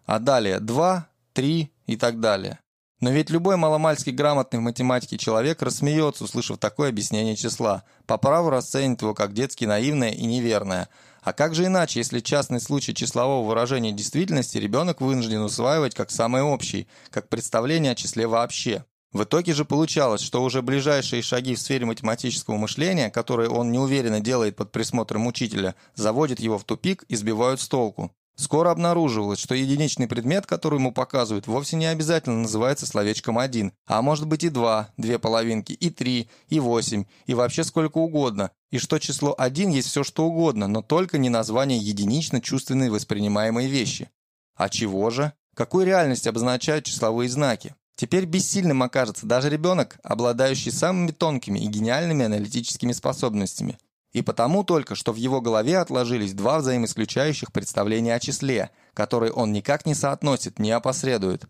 а далее 2, 3 и так далее. Но ведь любой маломальски грамотный в математике человек рассмеется, услышав такое объяснение числа, по праву расценит его как детски наивное и неверное. А как же иначе, если частный случай числового выражения действительности ребенок вынужден усваивать как самый общий, как представление о числе вообще? В итоге же получалось, что уже ближайшие шаги в сфере математического мышления, которые он неуверенно делает под присмотром учителя, заводят его в тупик и сбивают с толку. Скоро обнаруживалось, что единичный предмет, который ему показывают, вовсе не обязательно называется словечком «один», а может быть и два, две половинки, и три, и восемь, и вообще сколько угодно, и что число один есть все что угодно, но только не название единично чувственной воспринимаемой вещи. А чего же? Какую реальность обозначают числовые знаки? Теперь бессильным окажется даже ребенок, обладающий самыми тонкими и гениальными аналитическими способностями. И потому только, что в его голове отложились два взаимоисключающих представления о числе, которые он никак не соотносит, не опосредует.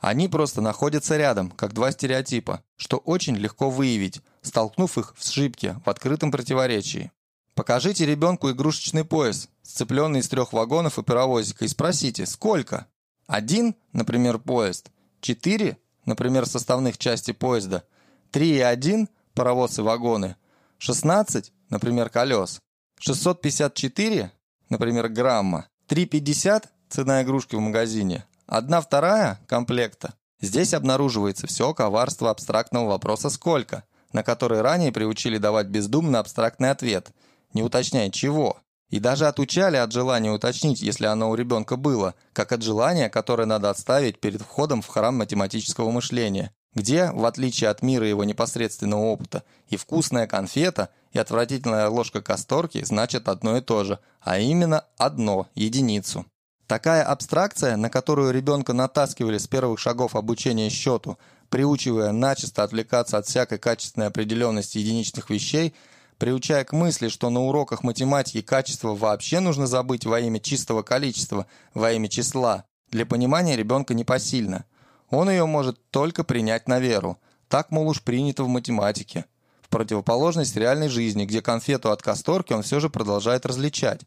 Они просто находятся рядом, как два стереотипа, что очень легко выявить, столкнув их в сшибке, в открытом противоречии. Покажите ребенку игрушечный пояс, сцепленный из трех вагонов и паровозика, и спросите, сколько? Один, например, поезд, четыре, например, составных части поезда, три и один, паровоз и вагоны, шестнадцать, например, колес. 654, например, грамма. 3,50 – цена игрушки в магазине. Одна вторая комплекта. Здесь обнаруживается все коварство абстрактного вопроса «сколько», на который ранее приучили давать бездумно абстрактный ответ, не уточняя чего. И даже отучали от желания уточнить, если оно у ребенка было, как от желания, которое надо отставить перед входом в храм математического мышления, где, в отличие от мира его непосредственного опыта, и вкусная конфета, и отвратительная ложка касторки значат одно и то же, а именно одно, единицу. Такая абстракция, на которую ребенка натаскивали с первых шагов обучения счету, приучивая начисто отвлекаться от всякой качественной определенности единичных вещей, приучая к мысли, что на уроках математики качество вообще нужно забыть во имя чистого количества, во имя числа, для понимания ребенка непосильно – он ее может только принять на веру. Так, мол, уж принято в математике. В противоположность реальной жизни, где конфету от касторки он все же продолжает различать.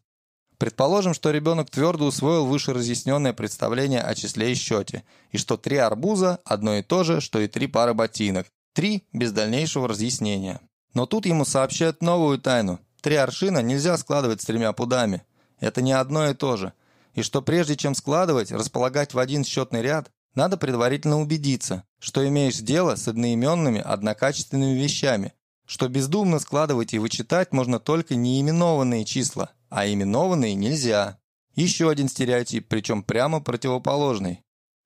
Предположим, что ребенок твердо усвоил выше разъясненное представление о числе и счете, и что три арбуза – одно и то же, что и три пары ботинок. Три без дальнейшего разъяснения. Но тут ему сообщают новую тайну. Три аршина нельзя складывать с тремя пудами. Это не одно и то же. И что прежде чем складывать, располагать в один счетный ряд, надо предварительно убедиться, что имеешь дело с одноименными, однокачественными вещами, что бездумно складывать и вычитать можно только неименованные числа, а именованные нельзя. Еще один стереотип, причем прямо противоположный.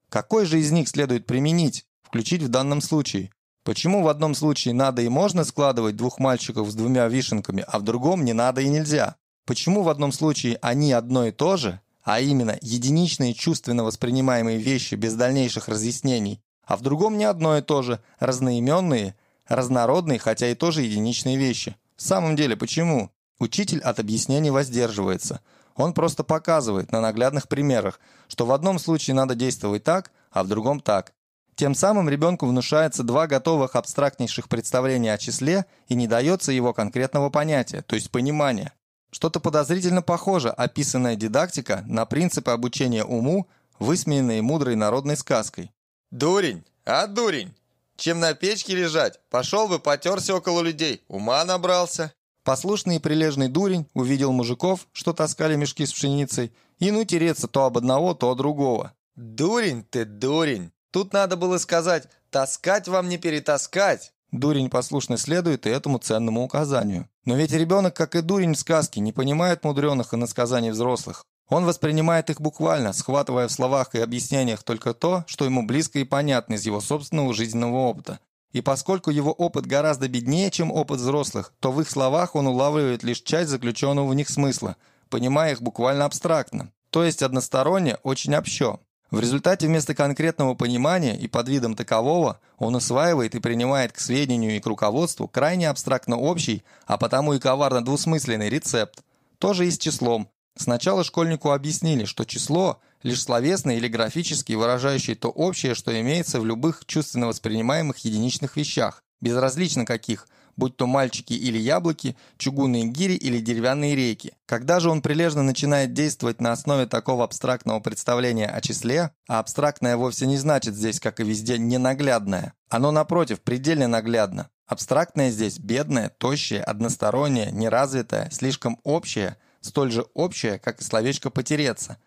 Какой же из них следует применить? Включить в данном случае? Почему в одном случае надо и можно складывать двух мальчиков с двумя вишенками, а в другом не надо и нельзя? Почему в одном случае они одно и то же, а именно единичные чувственно воспринимаемые вещи без дальнейших разъяснений, а в другом не одно и то же, разноименные, разнородные, хотя и тоже единичные вещи? В самом деле, почему? Учитель от объяснений воздерживается. Он просто показывает на наглядных примерах, что в одном случае надо действовать так, а в другом так. Тем самым ребенку внушается два готовых абстрактнейших представления о числе и не дается его конкретного понятия, то есть понимания. Что-то подозрительно похоже описанная дидактика на принципы обучения уму, высмеянные мудрой народной сказкой. «Дурень! А, дурень! Чем на печке лежать? Пошел бы, потерся около людей, ума набрался!» Послушный и прилежный дурень увидел мужиков, что таскали мешки с пшеницей, и ну тереться то об одного, то о другого. «Дурень ты, дурень! Тут надо было сказать, таскать вам не перетаскать. Дурень послушно следует и этому ценному указанию. Но ведь ребенок, как и дурень в сказке, не понимает мудреных иносказаний взрослых. Он воспринимает их буквально, схватывая в словах и объяснениях только то, что ему близко и понятно из его собственного жизненного опыта. И поскольку его опыт гораздо беднее, чем опыт взрослых, то в их словах он улавливает лишь часть заключенного в них смысла, понимая их буквально абстрактно, то есть односторонне, очень общо. В результате вместо конкретного понимания и под видом такового он усваивает и принимает к сведению и к руководству крайне абстрактно общий, а потому и коварно двусмысленный рецепт. Тоже и с числом. Сначала школьнику объяснили, что число – лишь словесное или графически выражающее то общее, что имеется в любых чувственно воспринимаемых единичных вещах, безразлично каких – будь то мальчики или яблоки, чугунные гири или деревянные реки. Когда же он прилежно начинает действовать на основе такого абстрактного представления о числе, а абстрактное вовсе не значит здесь, как и везде, ненаглядное. Оно, напротив, предельно наглядно. Абстрактное здесь бедное, тощее, одностороннее, неразвитое, слишком общее, столь же общее, как и словечко «потереться»,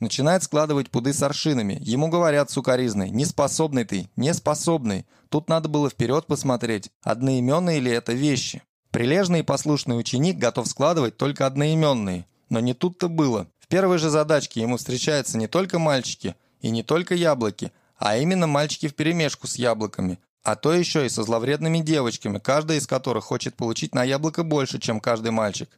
Начинает складывать пуды с аршинами. Ему говорят сукаризный, неспособный ты, неспособный. Тут надо было вперед посмотреть, одноименные ли это вещи. Прилежный и послушный ученик готов складывать только одноименные. Но не тут-то было. В первой же задачке ему встречаются не только мальчики и не только яблоки, а именно мальчики вперемешку с яблоками, а то еще и со зловредными девочками, каждая из которых хочет получить на яблоко больше, чем каждый мальчик.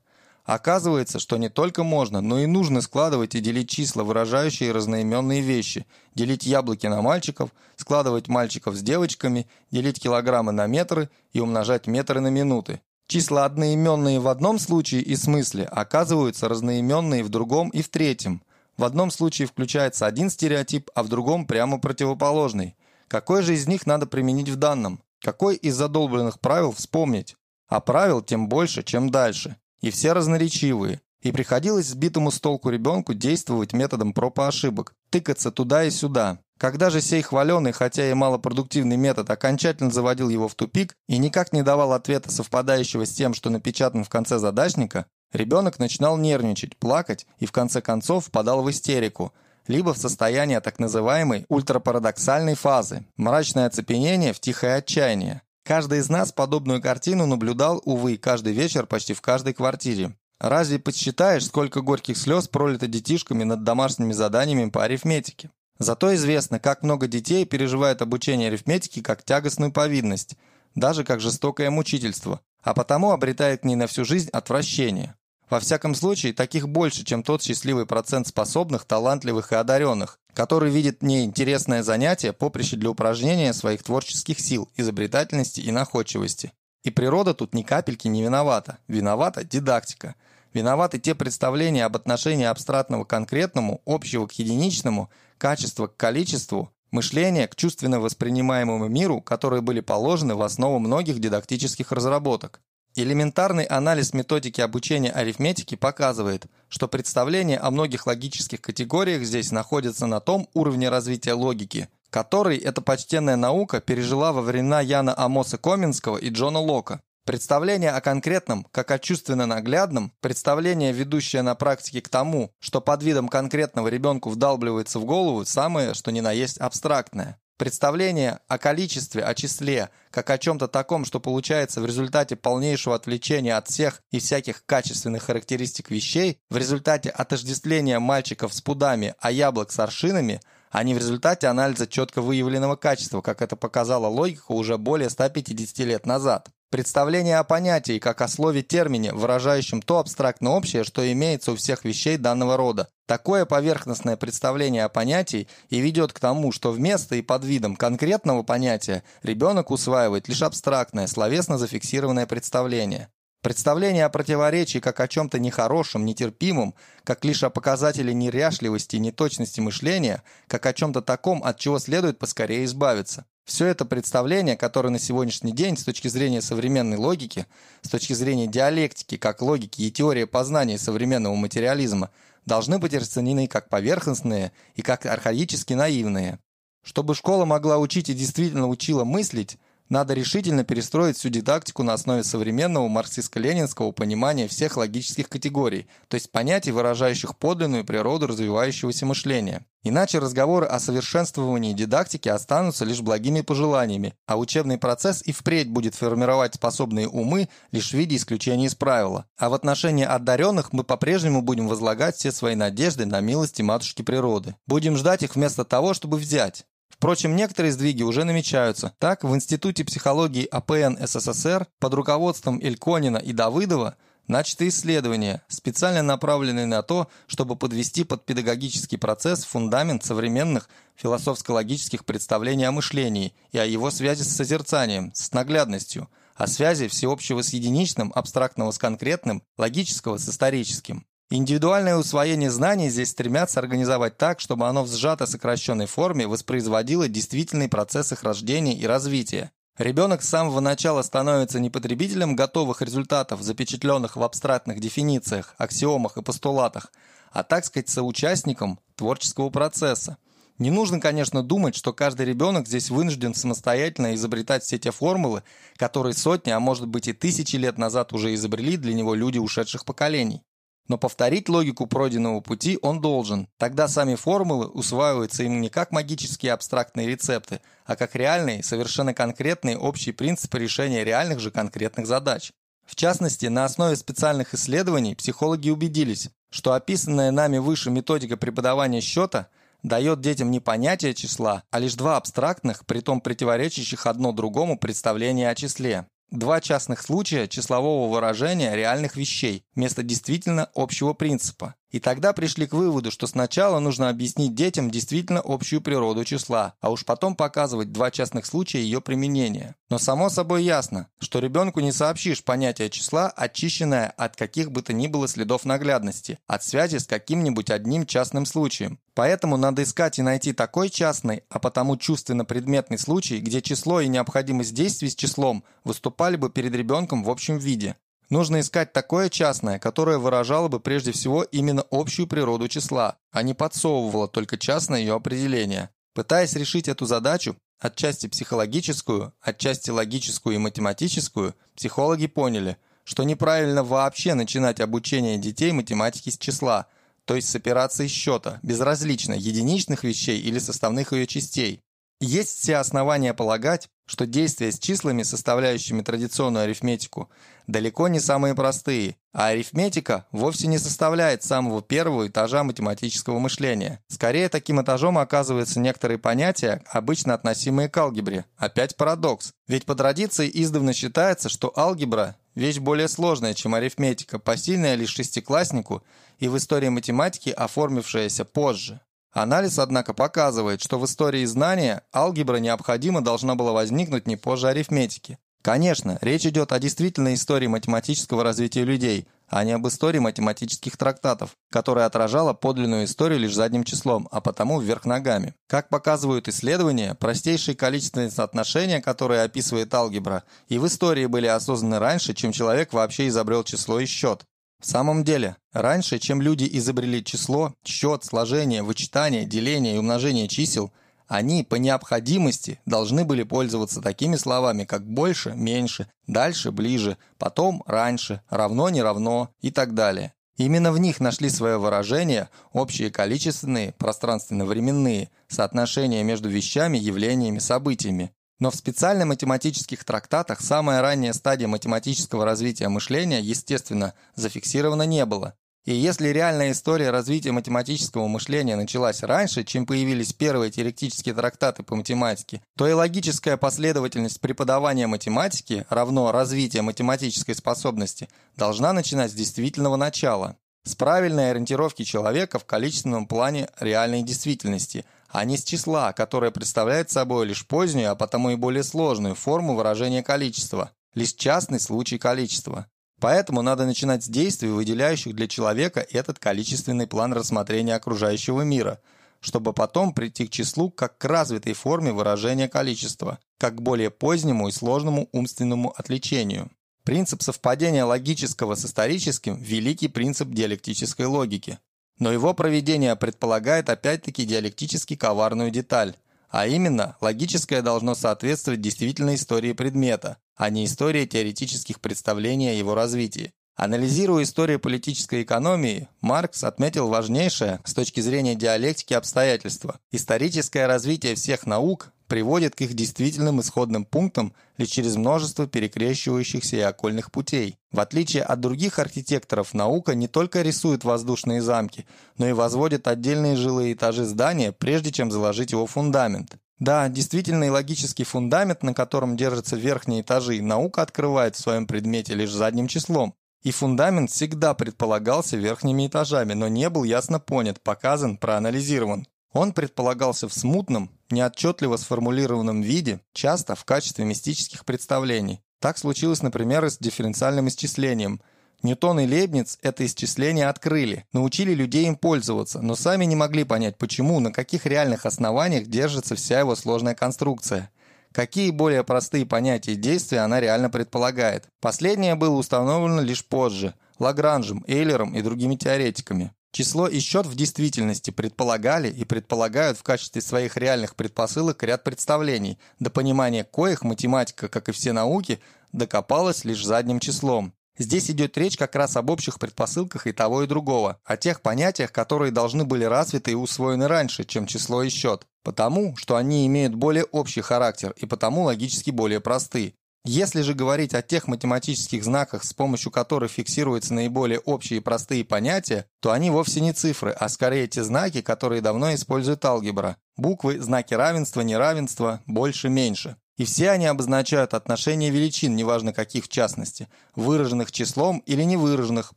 Оказывается, что не только можно, но и нужно складывать и делить числа, выражающие разноименные вещи, делить яблоки на мальчиков, складывать мальчиков с девочками, делить килограммы на метры и умножать метры на минуты. Числа одноименные в одном случае и смысле оказываются разноименные в другом и в третьем. В одном случае включается один стереотип, а в другом прямо противоположный. Какой же из них надо применить в данном? Какой из задолбленных правил вспомнить? А правил тем больше, чем дальше и все разноречивые, и приходилось сбитому с толку ребенку действовать методом проб и ошибок, тыкаться туда и сюда. Когда же сей хваленый, хотя и малопродуктивный метод окончательно заводил его в тупик и никак не давал ответа, совпадающего с тем, что напечатан в конце задачника, ребенок начинал нервничать, плакать и в конце концов впадал в истерику, либо в состояние так называемой ультрапарадоксальной фазы, мрачное оцепенение в тихое отчаяние. Каждый из нас подобную картину наблюдал, увы, каждый вечер почти в каждой квартире. Разве подсчитаешь, сколько горьких слез пролито детишками над домашними заданиями по арифметике? Зато известно, как много детей переживают обучение арифметики как тягостную повинность, даже как жестокое мучительство, а потому обретает к ней на всю жизнь отвращение. Во всяком случае, таких больше, чем тот счастливый процент способных, талантливых и одаренных, который видит неинтересное занятие поприще для упражнения своих творческих сил, изобретательности и находчивости. И природа тут ни капельки не виновата. Виновата дидактика. Виноваты те представления об отношении абстрактного к конкретному, общего к единичному, качества к количеству, мышления к чувственно воспринимаемому миру, которые были положены в основу многих дидактических разработок. Элементарный анализ методики обучения арифметики показывает, что представление о многих логических категориях здесь находится на том уровне развития логики, который эта почтенная наука пережила во времена Яна Амоса Коминского и Джона Лока. Представление о конкретном, как о чувственно наглядном, представление, ведущее на практике к тому, что под видом конкретного ребенку вдалбливается в голову самое, что ни на есть абстрактное. Представление о количестве, о числе, как о чем-то таком, что получается в результате полнейшего отвлечения от всех и всяких качественных характеристик вещей, в результате отождествления мальчиков с пудами, а яблок с аршинами, а не в результате анализа четко выявленного качества, как это показала логика уже более 150 лет назад. Представление о понятии, как о слове-термине, выражающем то абстрактно общее, что имеется у всех вещей данного рода. Такое поверхностное представление о понятии и ведет к тому, что вместо и под видом конкретного понятия ребенок усваивает лишь абстрактное, словесно зафиксированное представление. Представление о противоречии как о чем-то нехорошем, нетерпимом, как лишь о показателе неряшливости и неточности мышления, как о чем-то таком, от чего следует поскорее избавиться. Все это представление, которое на сегодняшний день с точки зрения современной логики, с точки зрения диалектики, как логики и теории познания современного материализма, должны быть расценены как поверхностные и как архаически наивные. Чтобы школа могла учить и действительно учила мыслить, надо решительно перестроить всю дидактику на основе современного марксистско-ленинского понимания всех логических категорий, то есть понятий, выражающих подлинную природу развивающегося мышления. Иначе разговоры о совершенствовании дидактики останутся лишь благими пожеланиями, а учебный процесс и впредь будет формировать способные умы лишь в виде исключения из правила. А в отношении одаренных мы по-прежнему будем возлагать все свои надежды на милости матушки природы. Будем ждать их вместо того, чтобы взять. Впрочем, некоторые сдвиги уже намечаются. Так, в Институте психологии АПН СССР под руководством Ильконина и Давыдова начаты исследования, специально направленные на то, чтобы подвести под педагогический процесс фундамент современных философско-логических представлений о мышлении и о его связи с созерцанием, с наглядностью, о связи всеобщего с единичным, абстрактного с конкретным, логического с историческим. Индивидуальное усвоение знаний здесь стремятся организовать так, чтобы оно в сжато сокращенной форме воспроизводило действительный процесс их рождения и развития. Ребенок с самого начала становится не потребителем готовых результатов, запечатленных в абстрактных дефинициях, аксиомах и постулатах, а, так сказать, соучастником творческого процесса. Не нужно, конечно, думать, что каждый ребенок здесь вынужден самостоятельно изобретать все те формулы, которые сотни, а может быть и тысячи лет назад уже изобрели для него люди ушедших поколений. Но повторить логику пройденного пути он должен. Тогда сами формулы усваиваются им не как магические абстрактные рецепты, а как реальные, совершенно конкретные общие принципы решения реальных же конкретных задач. В частности, на основе специальных исследований психологи убедились, что описанная нами выше методика преподавания счета дает детям не понятие числа, а лишь два абстрактных, притом противоречащих одно другому представления о числе. Два частных случая числового выражения реальных вещей вместо действительно общего принципа. И тогда пришли к выводу, что сначала нужно объяснить детям действительно общую природу числа, а уж потом показывать два частных случая ее применения. Но само собой ясно, что ребенку не сообщишь понятие числа, очищенное от каких бы то ни было следов наглядности, от связи с каким-нибудь одним частным случаем. Поэтому надо искать и найти такой частный, а потому чувственно-предметный случай, где число и необходимость действий с числом выступали бы перед ребенком в общем виде. Нужно искать такое частное, которое выражало бы прежде всего именно общую природу числа, а не подсовывало только частное ее определение. Пытаясь решить эту задачу, отчасти психологическую, отчасти логическую и математическую, психологи поняли, что неправильно вообще начинать обучение детей математике с числа, то есть с операции счета, безразлично единичных вещей или составных ее частей. Есть все основания полагать, что действия с числами, составляющими традиционную арифметику, далеко не самые простые, а арифметика вовсе не составляет самого первого этажа математического мышления. Скорее, таким этажом оказываются некоторые понятия, обычно относимые к алгебре. Опять парадокс. Ведь по традиции издавна считается, что алгебра – вещь более сложная, чем арифметика, посильная лишь шестикласснику и в истории математики оформившаяся позже. Анализ, однако, показывает, что в истории знания алгебра необходимо должна была возникнуть не позже арифметики. Конечно, речь идет о действительной истории математического развития людей, а не об истории математических трактатов, которая отражала подлинную историю лишь задним числом, а потому вверх ногами. Как показывают исследования, простейшие количественные соотношения, которые описывает алгебра, и в истории были осознаны раньше, чем человек вообще изобрел число и счет. В самом деле, раньше, чем люди изобрели число, счет, сложение, вычитание, деление и умножение чисел, они по необходимости должны были пользоваться такими словами, как «больше», «меньше», «дальше», «ближе», «потом», «раньше», «равно», «не равно» и так далее. Именно в них нашли свое выражение общие количественные, пространственно-временные соотношения между вещами, явлениями, событиями. Но в специальных математических трактатах самая ранняя стадия математического развития мышления, естественно, зафиксирована не было. И если реальная история развития математического мышления началась раньше, чем появились первые теоретические трактаты по математике, то и логическая последовательность преподавания математики равно развитие математической способности должна начинать с действительного начала, с правильной ориентировки человека в количественном плане реальной действительности, а не с числа, которое представляет собой лишь позднюю, а потому и более сложную форму выражения количества, лишь частный случай количества. Поэтому надо начинать с действий, выделяющих для человека этот количественный план рассмотрения окружающего мира, чтобы потом прийти к числу как к развитой форме выражения количества, как к более позднему и сложному умственному отличению. Принцип совпадения логического с историческим – великий принцип диалектической логики. Но его проведение предполагает опять-таки диалектически коварную деталь, а именно, логическое должно соответствовать действительной истории предмета, а не истории теоретических представлений о его развитии. Анализируя историю политической экономии, Маркс отметил важнейшее с точки зрения диалектики обстоятельства. Историческое развитие всех наук приводит к их действительным исходным пунктам лишь через множество перекрещивающихся и окольных путей. В отличие от других архитекторов, наука не только рисует воздушные замки, но и возводит отдельные жилые этажи здания, прежде чем заложить его фундамент. Да, действительный логический фундамент, на котором держатся верхние этажи, наука открывает в своем предмете лишь задним числом. И фундамент всегда предполагался верхними этажами, но не был ясно понят, показан, проанализирован. Он предполагался в смутном, неотчетливо сформулированном виде, часто в качестве мистических представлений. Так случилось, например, и с дифференциальным исчислением – Ньютон и Лейбниц это исчисление открыли, научили людей им пользоваться, но сами не могли понять, почему, на каких реальных основаниях держится вся его сложная конструкция. Какие более простые понятия и действия она реально предполагает. Последнее было установлено лишь позже, Лагранжем, Эйлером и другими теоретиками. Число и счет в действительности предполагали и предполагают в качестве своих реальных предпосылок ряд представлений, до понимания коих математика, как и все науки, докопалась лишь задним числом. Здесь идет речь как раз об общих предпосылках и того, и другого, о тех понятиях, которые должны были развиты и усвоены раньше, чем число и счет, потому что они имеют более общий характер и потому логически более просты. Если же говорить о тех математических знаках, с помощью которых фиксируются наиболее общие и простые понятия, то они вовсе не цифры, а скорее те знаки, которые давно использует алгебра. Буквы, знаки равенства, неравенства, больше, меньше. И все они обозначают отношение величин, неважно каких в частности, выраженных числом или невыраженных,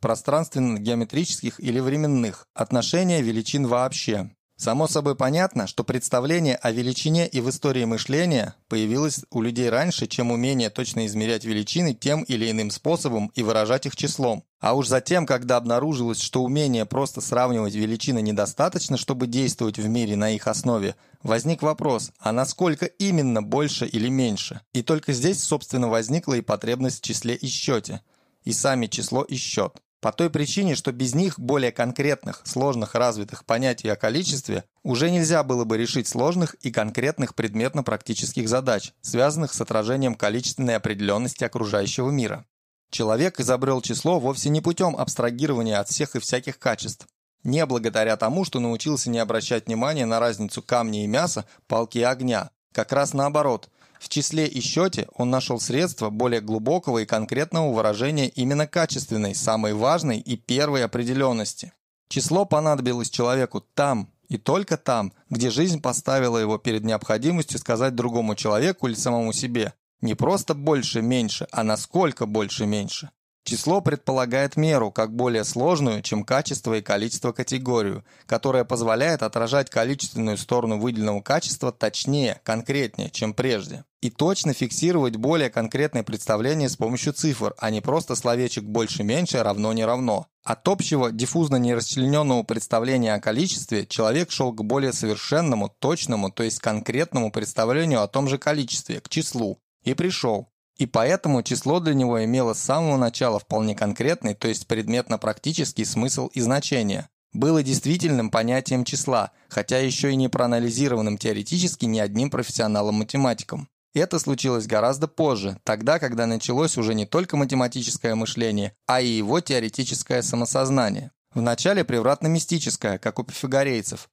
пространственно-геометрических или временных, отношения величин вообще. Само собой понятно, что представление о величине и в истории мышления появилось у людей раньше, чем умение точно измерять величины тем или иным способом и выражать их числом. А уж затем, когда обнаружилось, что умение просто сравнивать величины недостаточно, чтобы действовать в мире на их основе, возник вопрос, а насколько именно больше или меньше? И только здесь, собственно, возникла и потребность в числе и счете. И сами число и счет. По той причине, что без них более конкретных, сложных развитых понятий о количестве уже нельзя было бы решить сложных и конкретных предметно-практических задач, связанных с отражением количественной определенности окружающего мира. Человек изобрел число вовсе не путем абстрагирования от всех и всяких качеств. Не благодаря тому, что научился не обращать внимания на разницу камня и мяса, палки и огня. Как раз наоборот – в числе и счете он нашел средства более глубокого и конкретного выражения именно качественной, самой важной и первой определенности. Число понадобилось человеку там и только там, где жизнь поставила его перед необходимостью сказать другому человеку или самому себе не просто больше-меньше, а насколько больше-меньше. Число предполагает меру, как более сложную, чем качество и количество категорию, которая позволяет отражать количественную сторону выделенного качества точнее, конкретнее, чем прежде. И точно фиксировать более конкретное представление с помощью цифр, а не просто словечек «больше-меньше» равно не равно. От общего, диффузно нерасчлененного представления о количестве человек шел к более совершенному, точному, то есть конкретному представлению о том же количестве, к числу. И пришел. И поэтому число для него имело с самого начала вполне конкретный, то есть предметно-практический смысл и значение. Было действительным понятием числа, хотя еще и не проанализированным теоретически ни одним профессионалом-математиком. Это случилось гораздо позже, тогда, когда началось уже не только математическое мышление, а и его теоретическое самосознание. Вначале превратно-мистическое, как у пифагорейцев,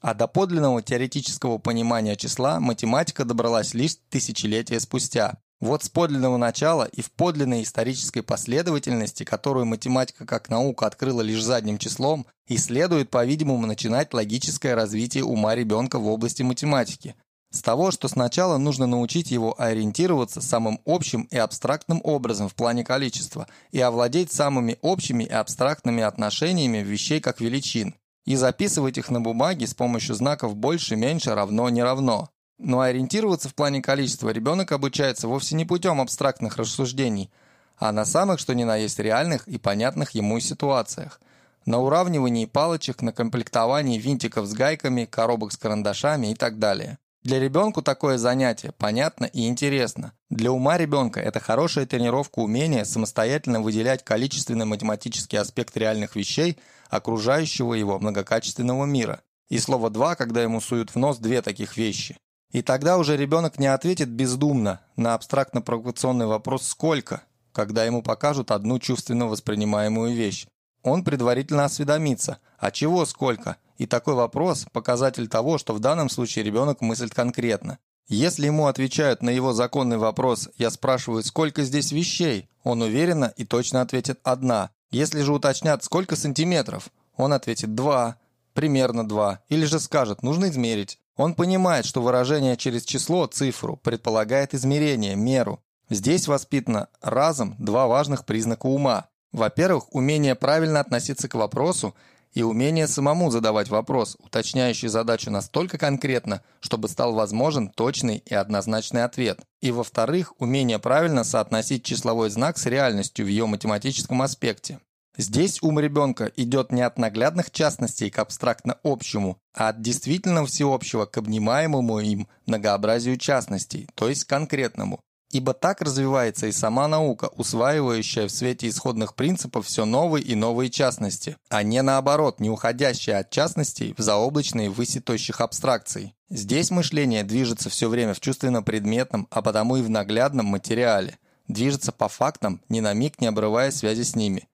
а до подлинного теоретического понимания числа математика добралась лишь тысячелетия спустя. Вот с подлинного начала и в подлинной исторической последовательности, которую математика как наука открыла лишь задним числом, и следует, по-видимому, начинать логическое развитие ума ребенка в области математики. С того, что сначала нужно научить его ориентироваться самым общим и абстрактным образом в плане количества и овладеть самыми общими и абстрактными отношениями вещей как величин, и записывать их на бумаге с помощью знаков «больше», «меньше», «равно», «не равно». Но ориентироваться в плане количества ребенок обучается вовсе не путем абстрактных рассуждений, а на самых что ни на есть реальных и понятных ему ситуациях. На уравнивании палочек, на комплектовании винтиков с гайками, коробок с карандашами и так далее. Для ребенка такое занятие понятно и интересно. Для ума ребенка это хорошая тренировка умения самостоятельно выделять количественный математический аспект реальных вещей, окружающего его многокачественного мира. И слово «два», когда ему суют в нос две таких вещи. И тогда уже ребенок не ответит бездумно на абстрактно-провокационный вопрос «сколько?», когда ему покажут одну чувственно воспринимаемую вещь. Он предварительно осведомится «а чего сколько?» И такой вопрос – показатель того, что в данном случае ребенок мыслит конкретно. Если ему отвечают на его законный вопрос «я спрашиваю, сколько здесь вещей?», он уверенно и точно ответит «одна». Если же уточнят «сколько сантиметров?», он ответит «два», примерно два, или же скажет «нужно измерить». Он понимает, что выражение через число, цифру, предполагает измерение, меру. Здесь воспитано разом два важных признака ума. Во-первых, умение правильно относиться к вопросу и умение самому задавать вопрос, уточняющий задачу настолько конкретно, чтобы стал возможен точный и однозначный ответ. И во-вторых, умение правильно соотносить числовой знак с реальностью в ее математическом аспекте. Здесь ум ребенка идет не от наглядных частностей к абстрактно общему, а от действительно всеобщего к обнимаемому им многообразию частностей, то есть конкретному. Ибо так развивается и сама наука, усваивающая в свете исходных принципов все новые и новые частности, а не наоборот, не уходящая от частностей в заоблачные выси тощих абстракций. Здесь мышление движется все время в чувственно-предметном, а потому и в наглядном материале. Движется по фактам, ни на миг не обрывая связи с ними.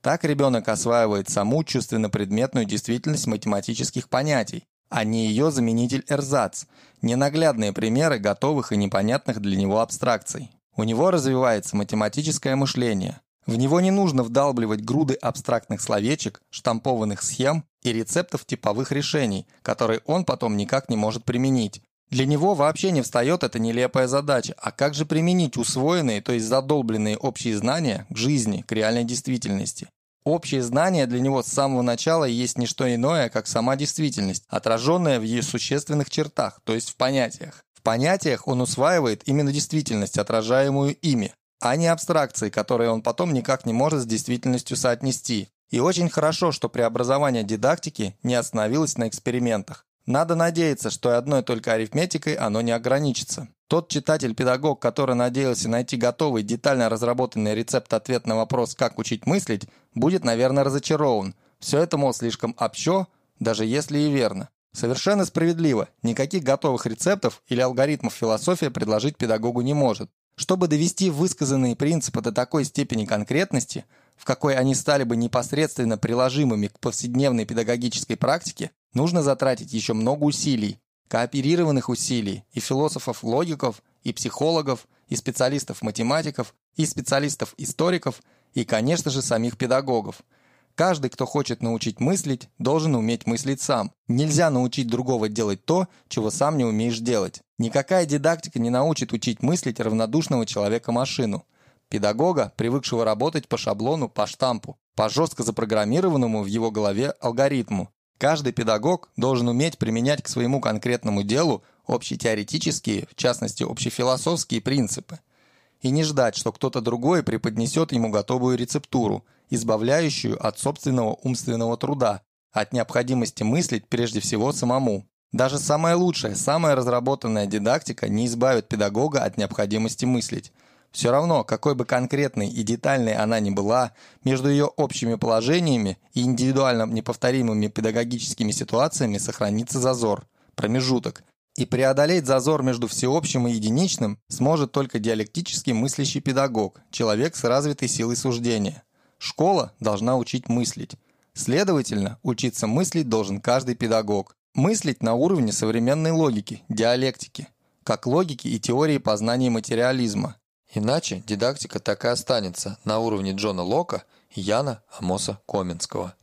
Так ребенок осваивает саму чувственно-предметную действительность математических понятий, а не ее заменитель эрзац, ненаглядные примеры готовых и непонятных для него абстракций. У него развивается математическое мышление. В него не нужно вдалбливать груды абстрактных словечек, штампованных схем и рецептов типовых решений, которые он потом никак не может применить. Для него вообще не встает эта нелепая задача, а как же применить усвоенные, то есть задолбленные общие знания к жизни, к реальной действительности. Общее знание для него с самого начала есть не что иное, как сама действительность, отраженная в ее существенных чертах, то есть в понятиях. В понятиях он усваивает именно действительность, отражаемую ими, а не абстракции, которые он потом никак не может с действительностью соотнести. И очень хорошо, что преобразование дидактики не остановилось на экспериментах. Надо надеяться, что и одной только арифметикой оно не ограничится. Тот читатель-педагог, который надеялся найти готовый, детально разработанный рецепт-ответ на вопрос «как учить мыслить», будет, наверное, разочарован. Все это, мол, слишком общо, даже если и верно. Совершенно справедливо, никаких готовых рецептов или алгоритмов философия предложить педагогу не может. Чтобы довести высказанные принципы до такой степени конкретности, в какой они стали бы непосредственно приложимыми к повседневной педагогической практике, нужно затратить еще много усилий, кооперированных усилий и философов-логиков, и психологов, и специалистов-математиков, и специалистов-историков, и, конечно же, самих педагогов. Каждый, кто хочет научить мыслить, должен уметь мыслить сам. Нельзя научить другого делать то, чего сам не умеешь делать. Никакая дидактика не научит учить мыслить равнодушного человека машину. Педагога, привыкшего работать по шаблону, по штампу, по жестко запрограммированному в его голове алгоритму, Каждый педагог должен уметь применять к своему конкретному делу общетеоретические, в частности общефилософские принципы, и не ждать, что кто-то другой преподнесет ему готовую рецептуру, избавляющую от собственного умственного труда, от необходимости мыслить прежде всего самому. Даже самая лучшая, самая разработанная дидактика не избавит педагога от необходимости мыслить – все равно, какой бы конкретной и детальной она ни была, между ее общими положениями и индивидуально неповторимыми педагогическими ситуациями сохранится зазор, промежуток. И преодолеть зазор между всеобщим и единичным сможет только диалектически мыслящий педагог, человек с развитой силой суждения. Школа должна учить мыслить. Следовательно, учиться мыслить должен каждый педагог. Мыслить на уровне современной логики, диалектики – как логики и теории познания материализма. Иначе дидактика так и останется на уровне Джона Лока и Яна Амоса Коменского.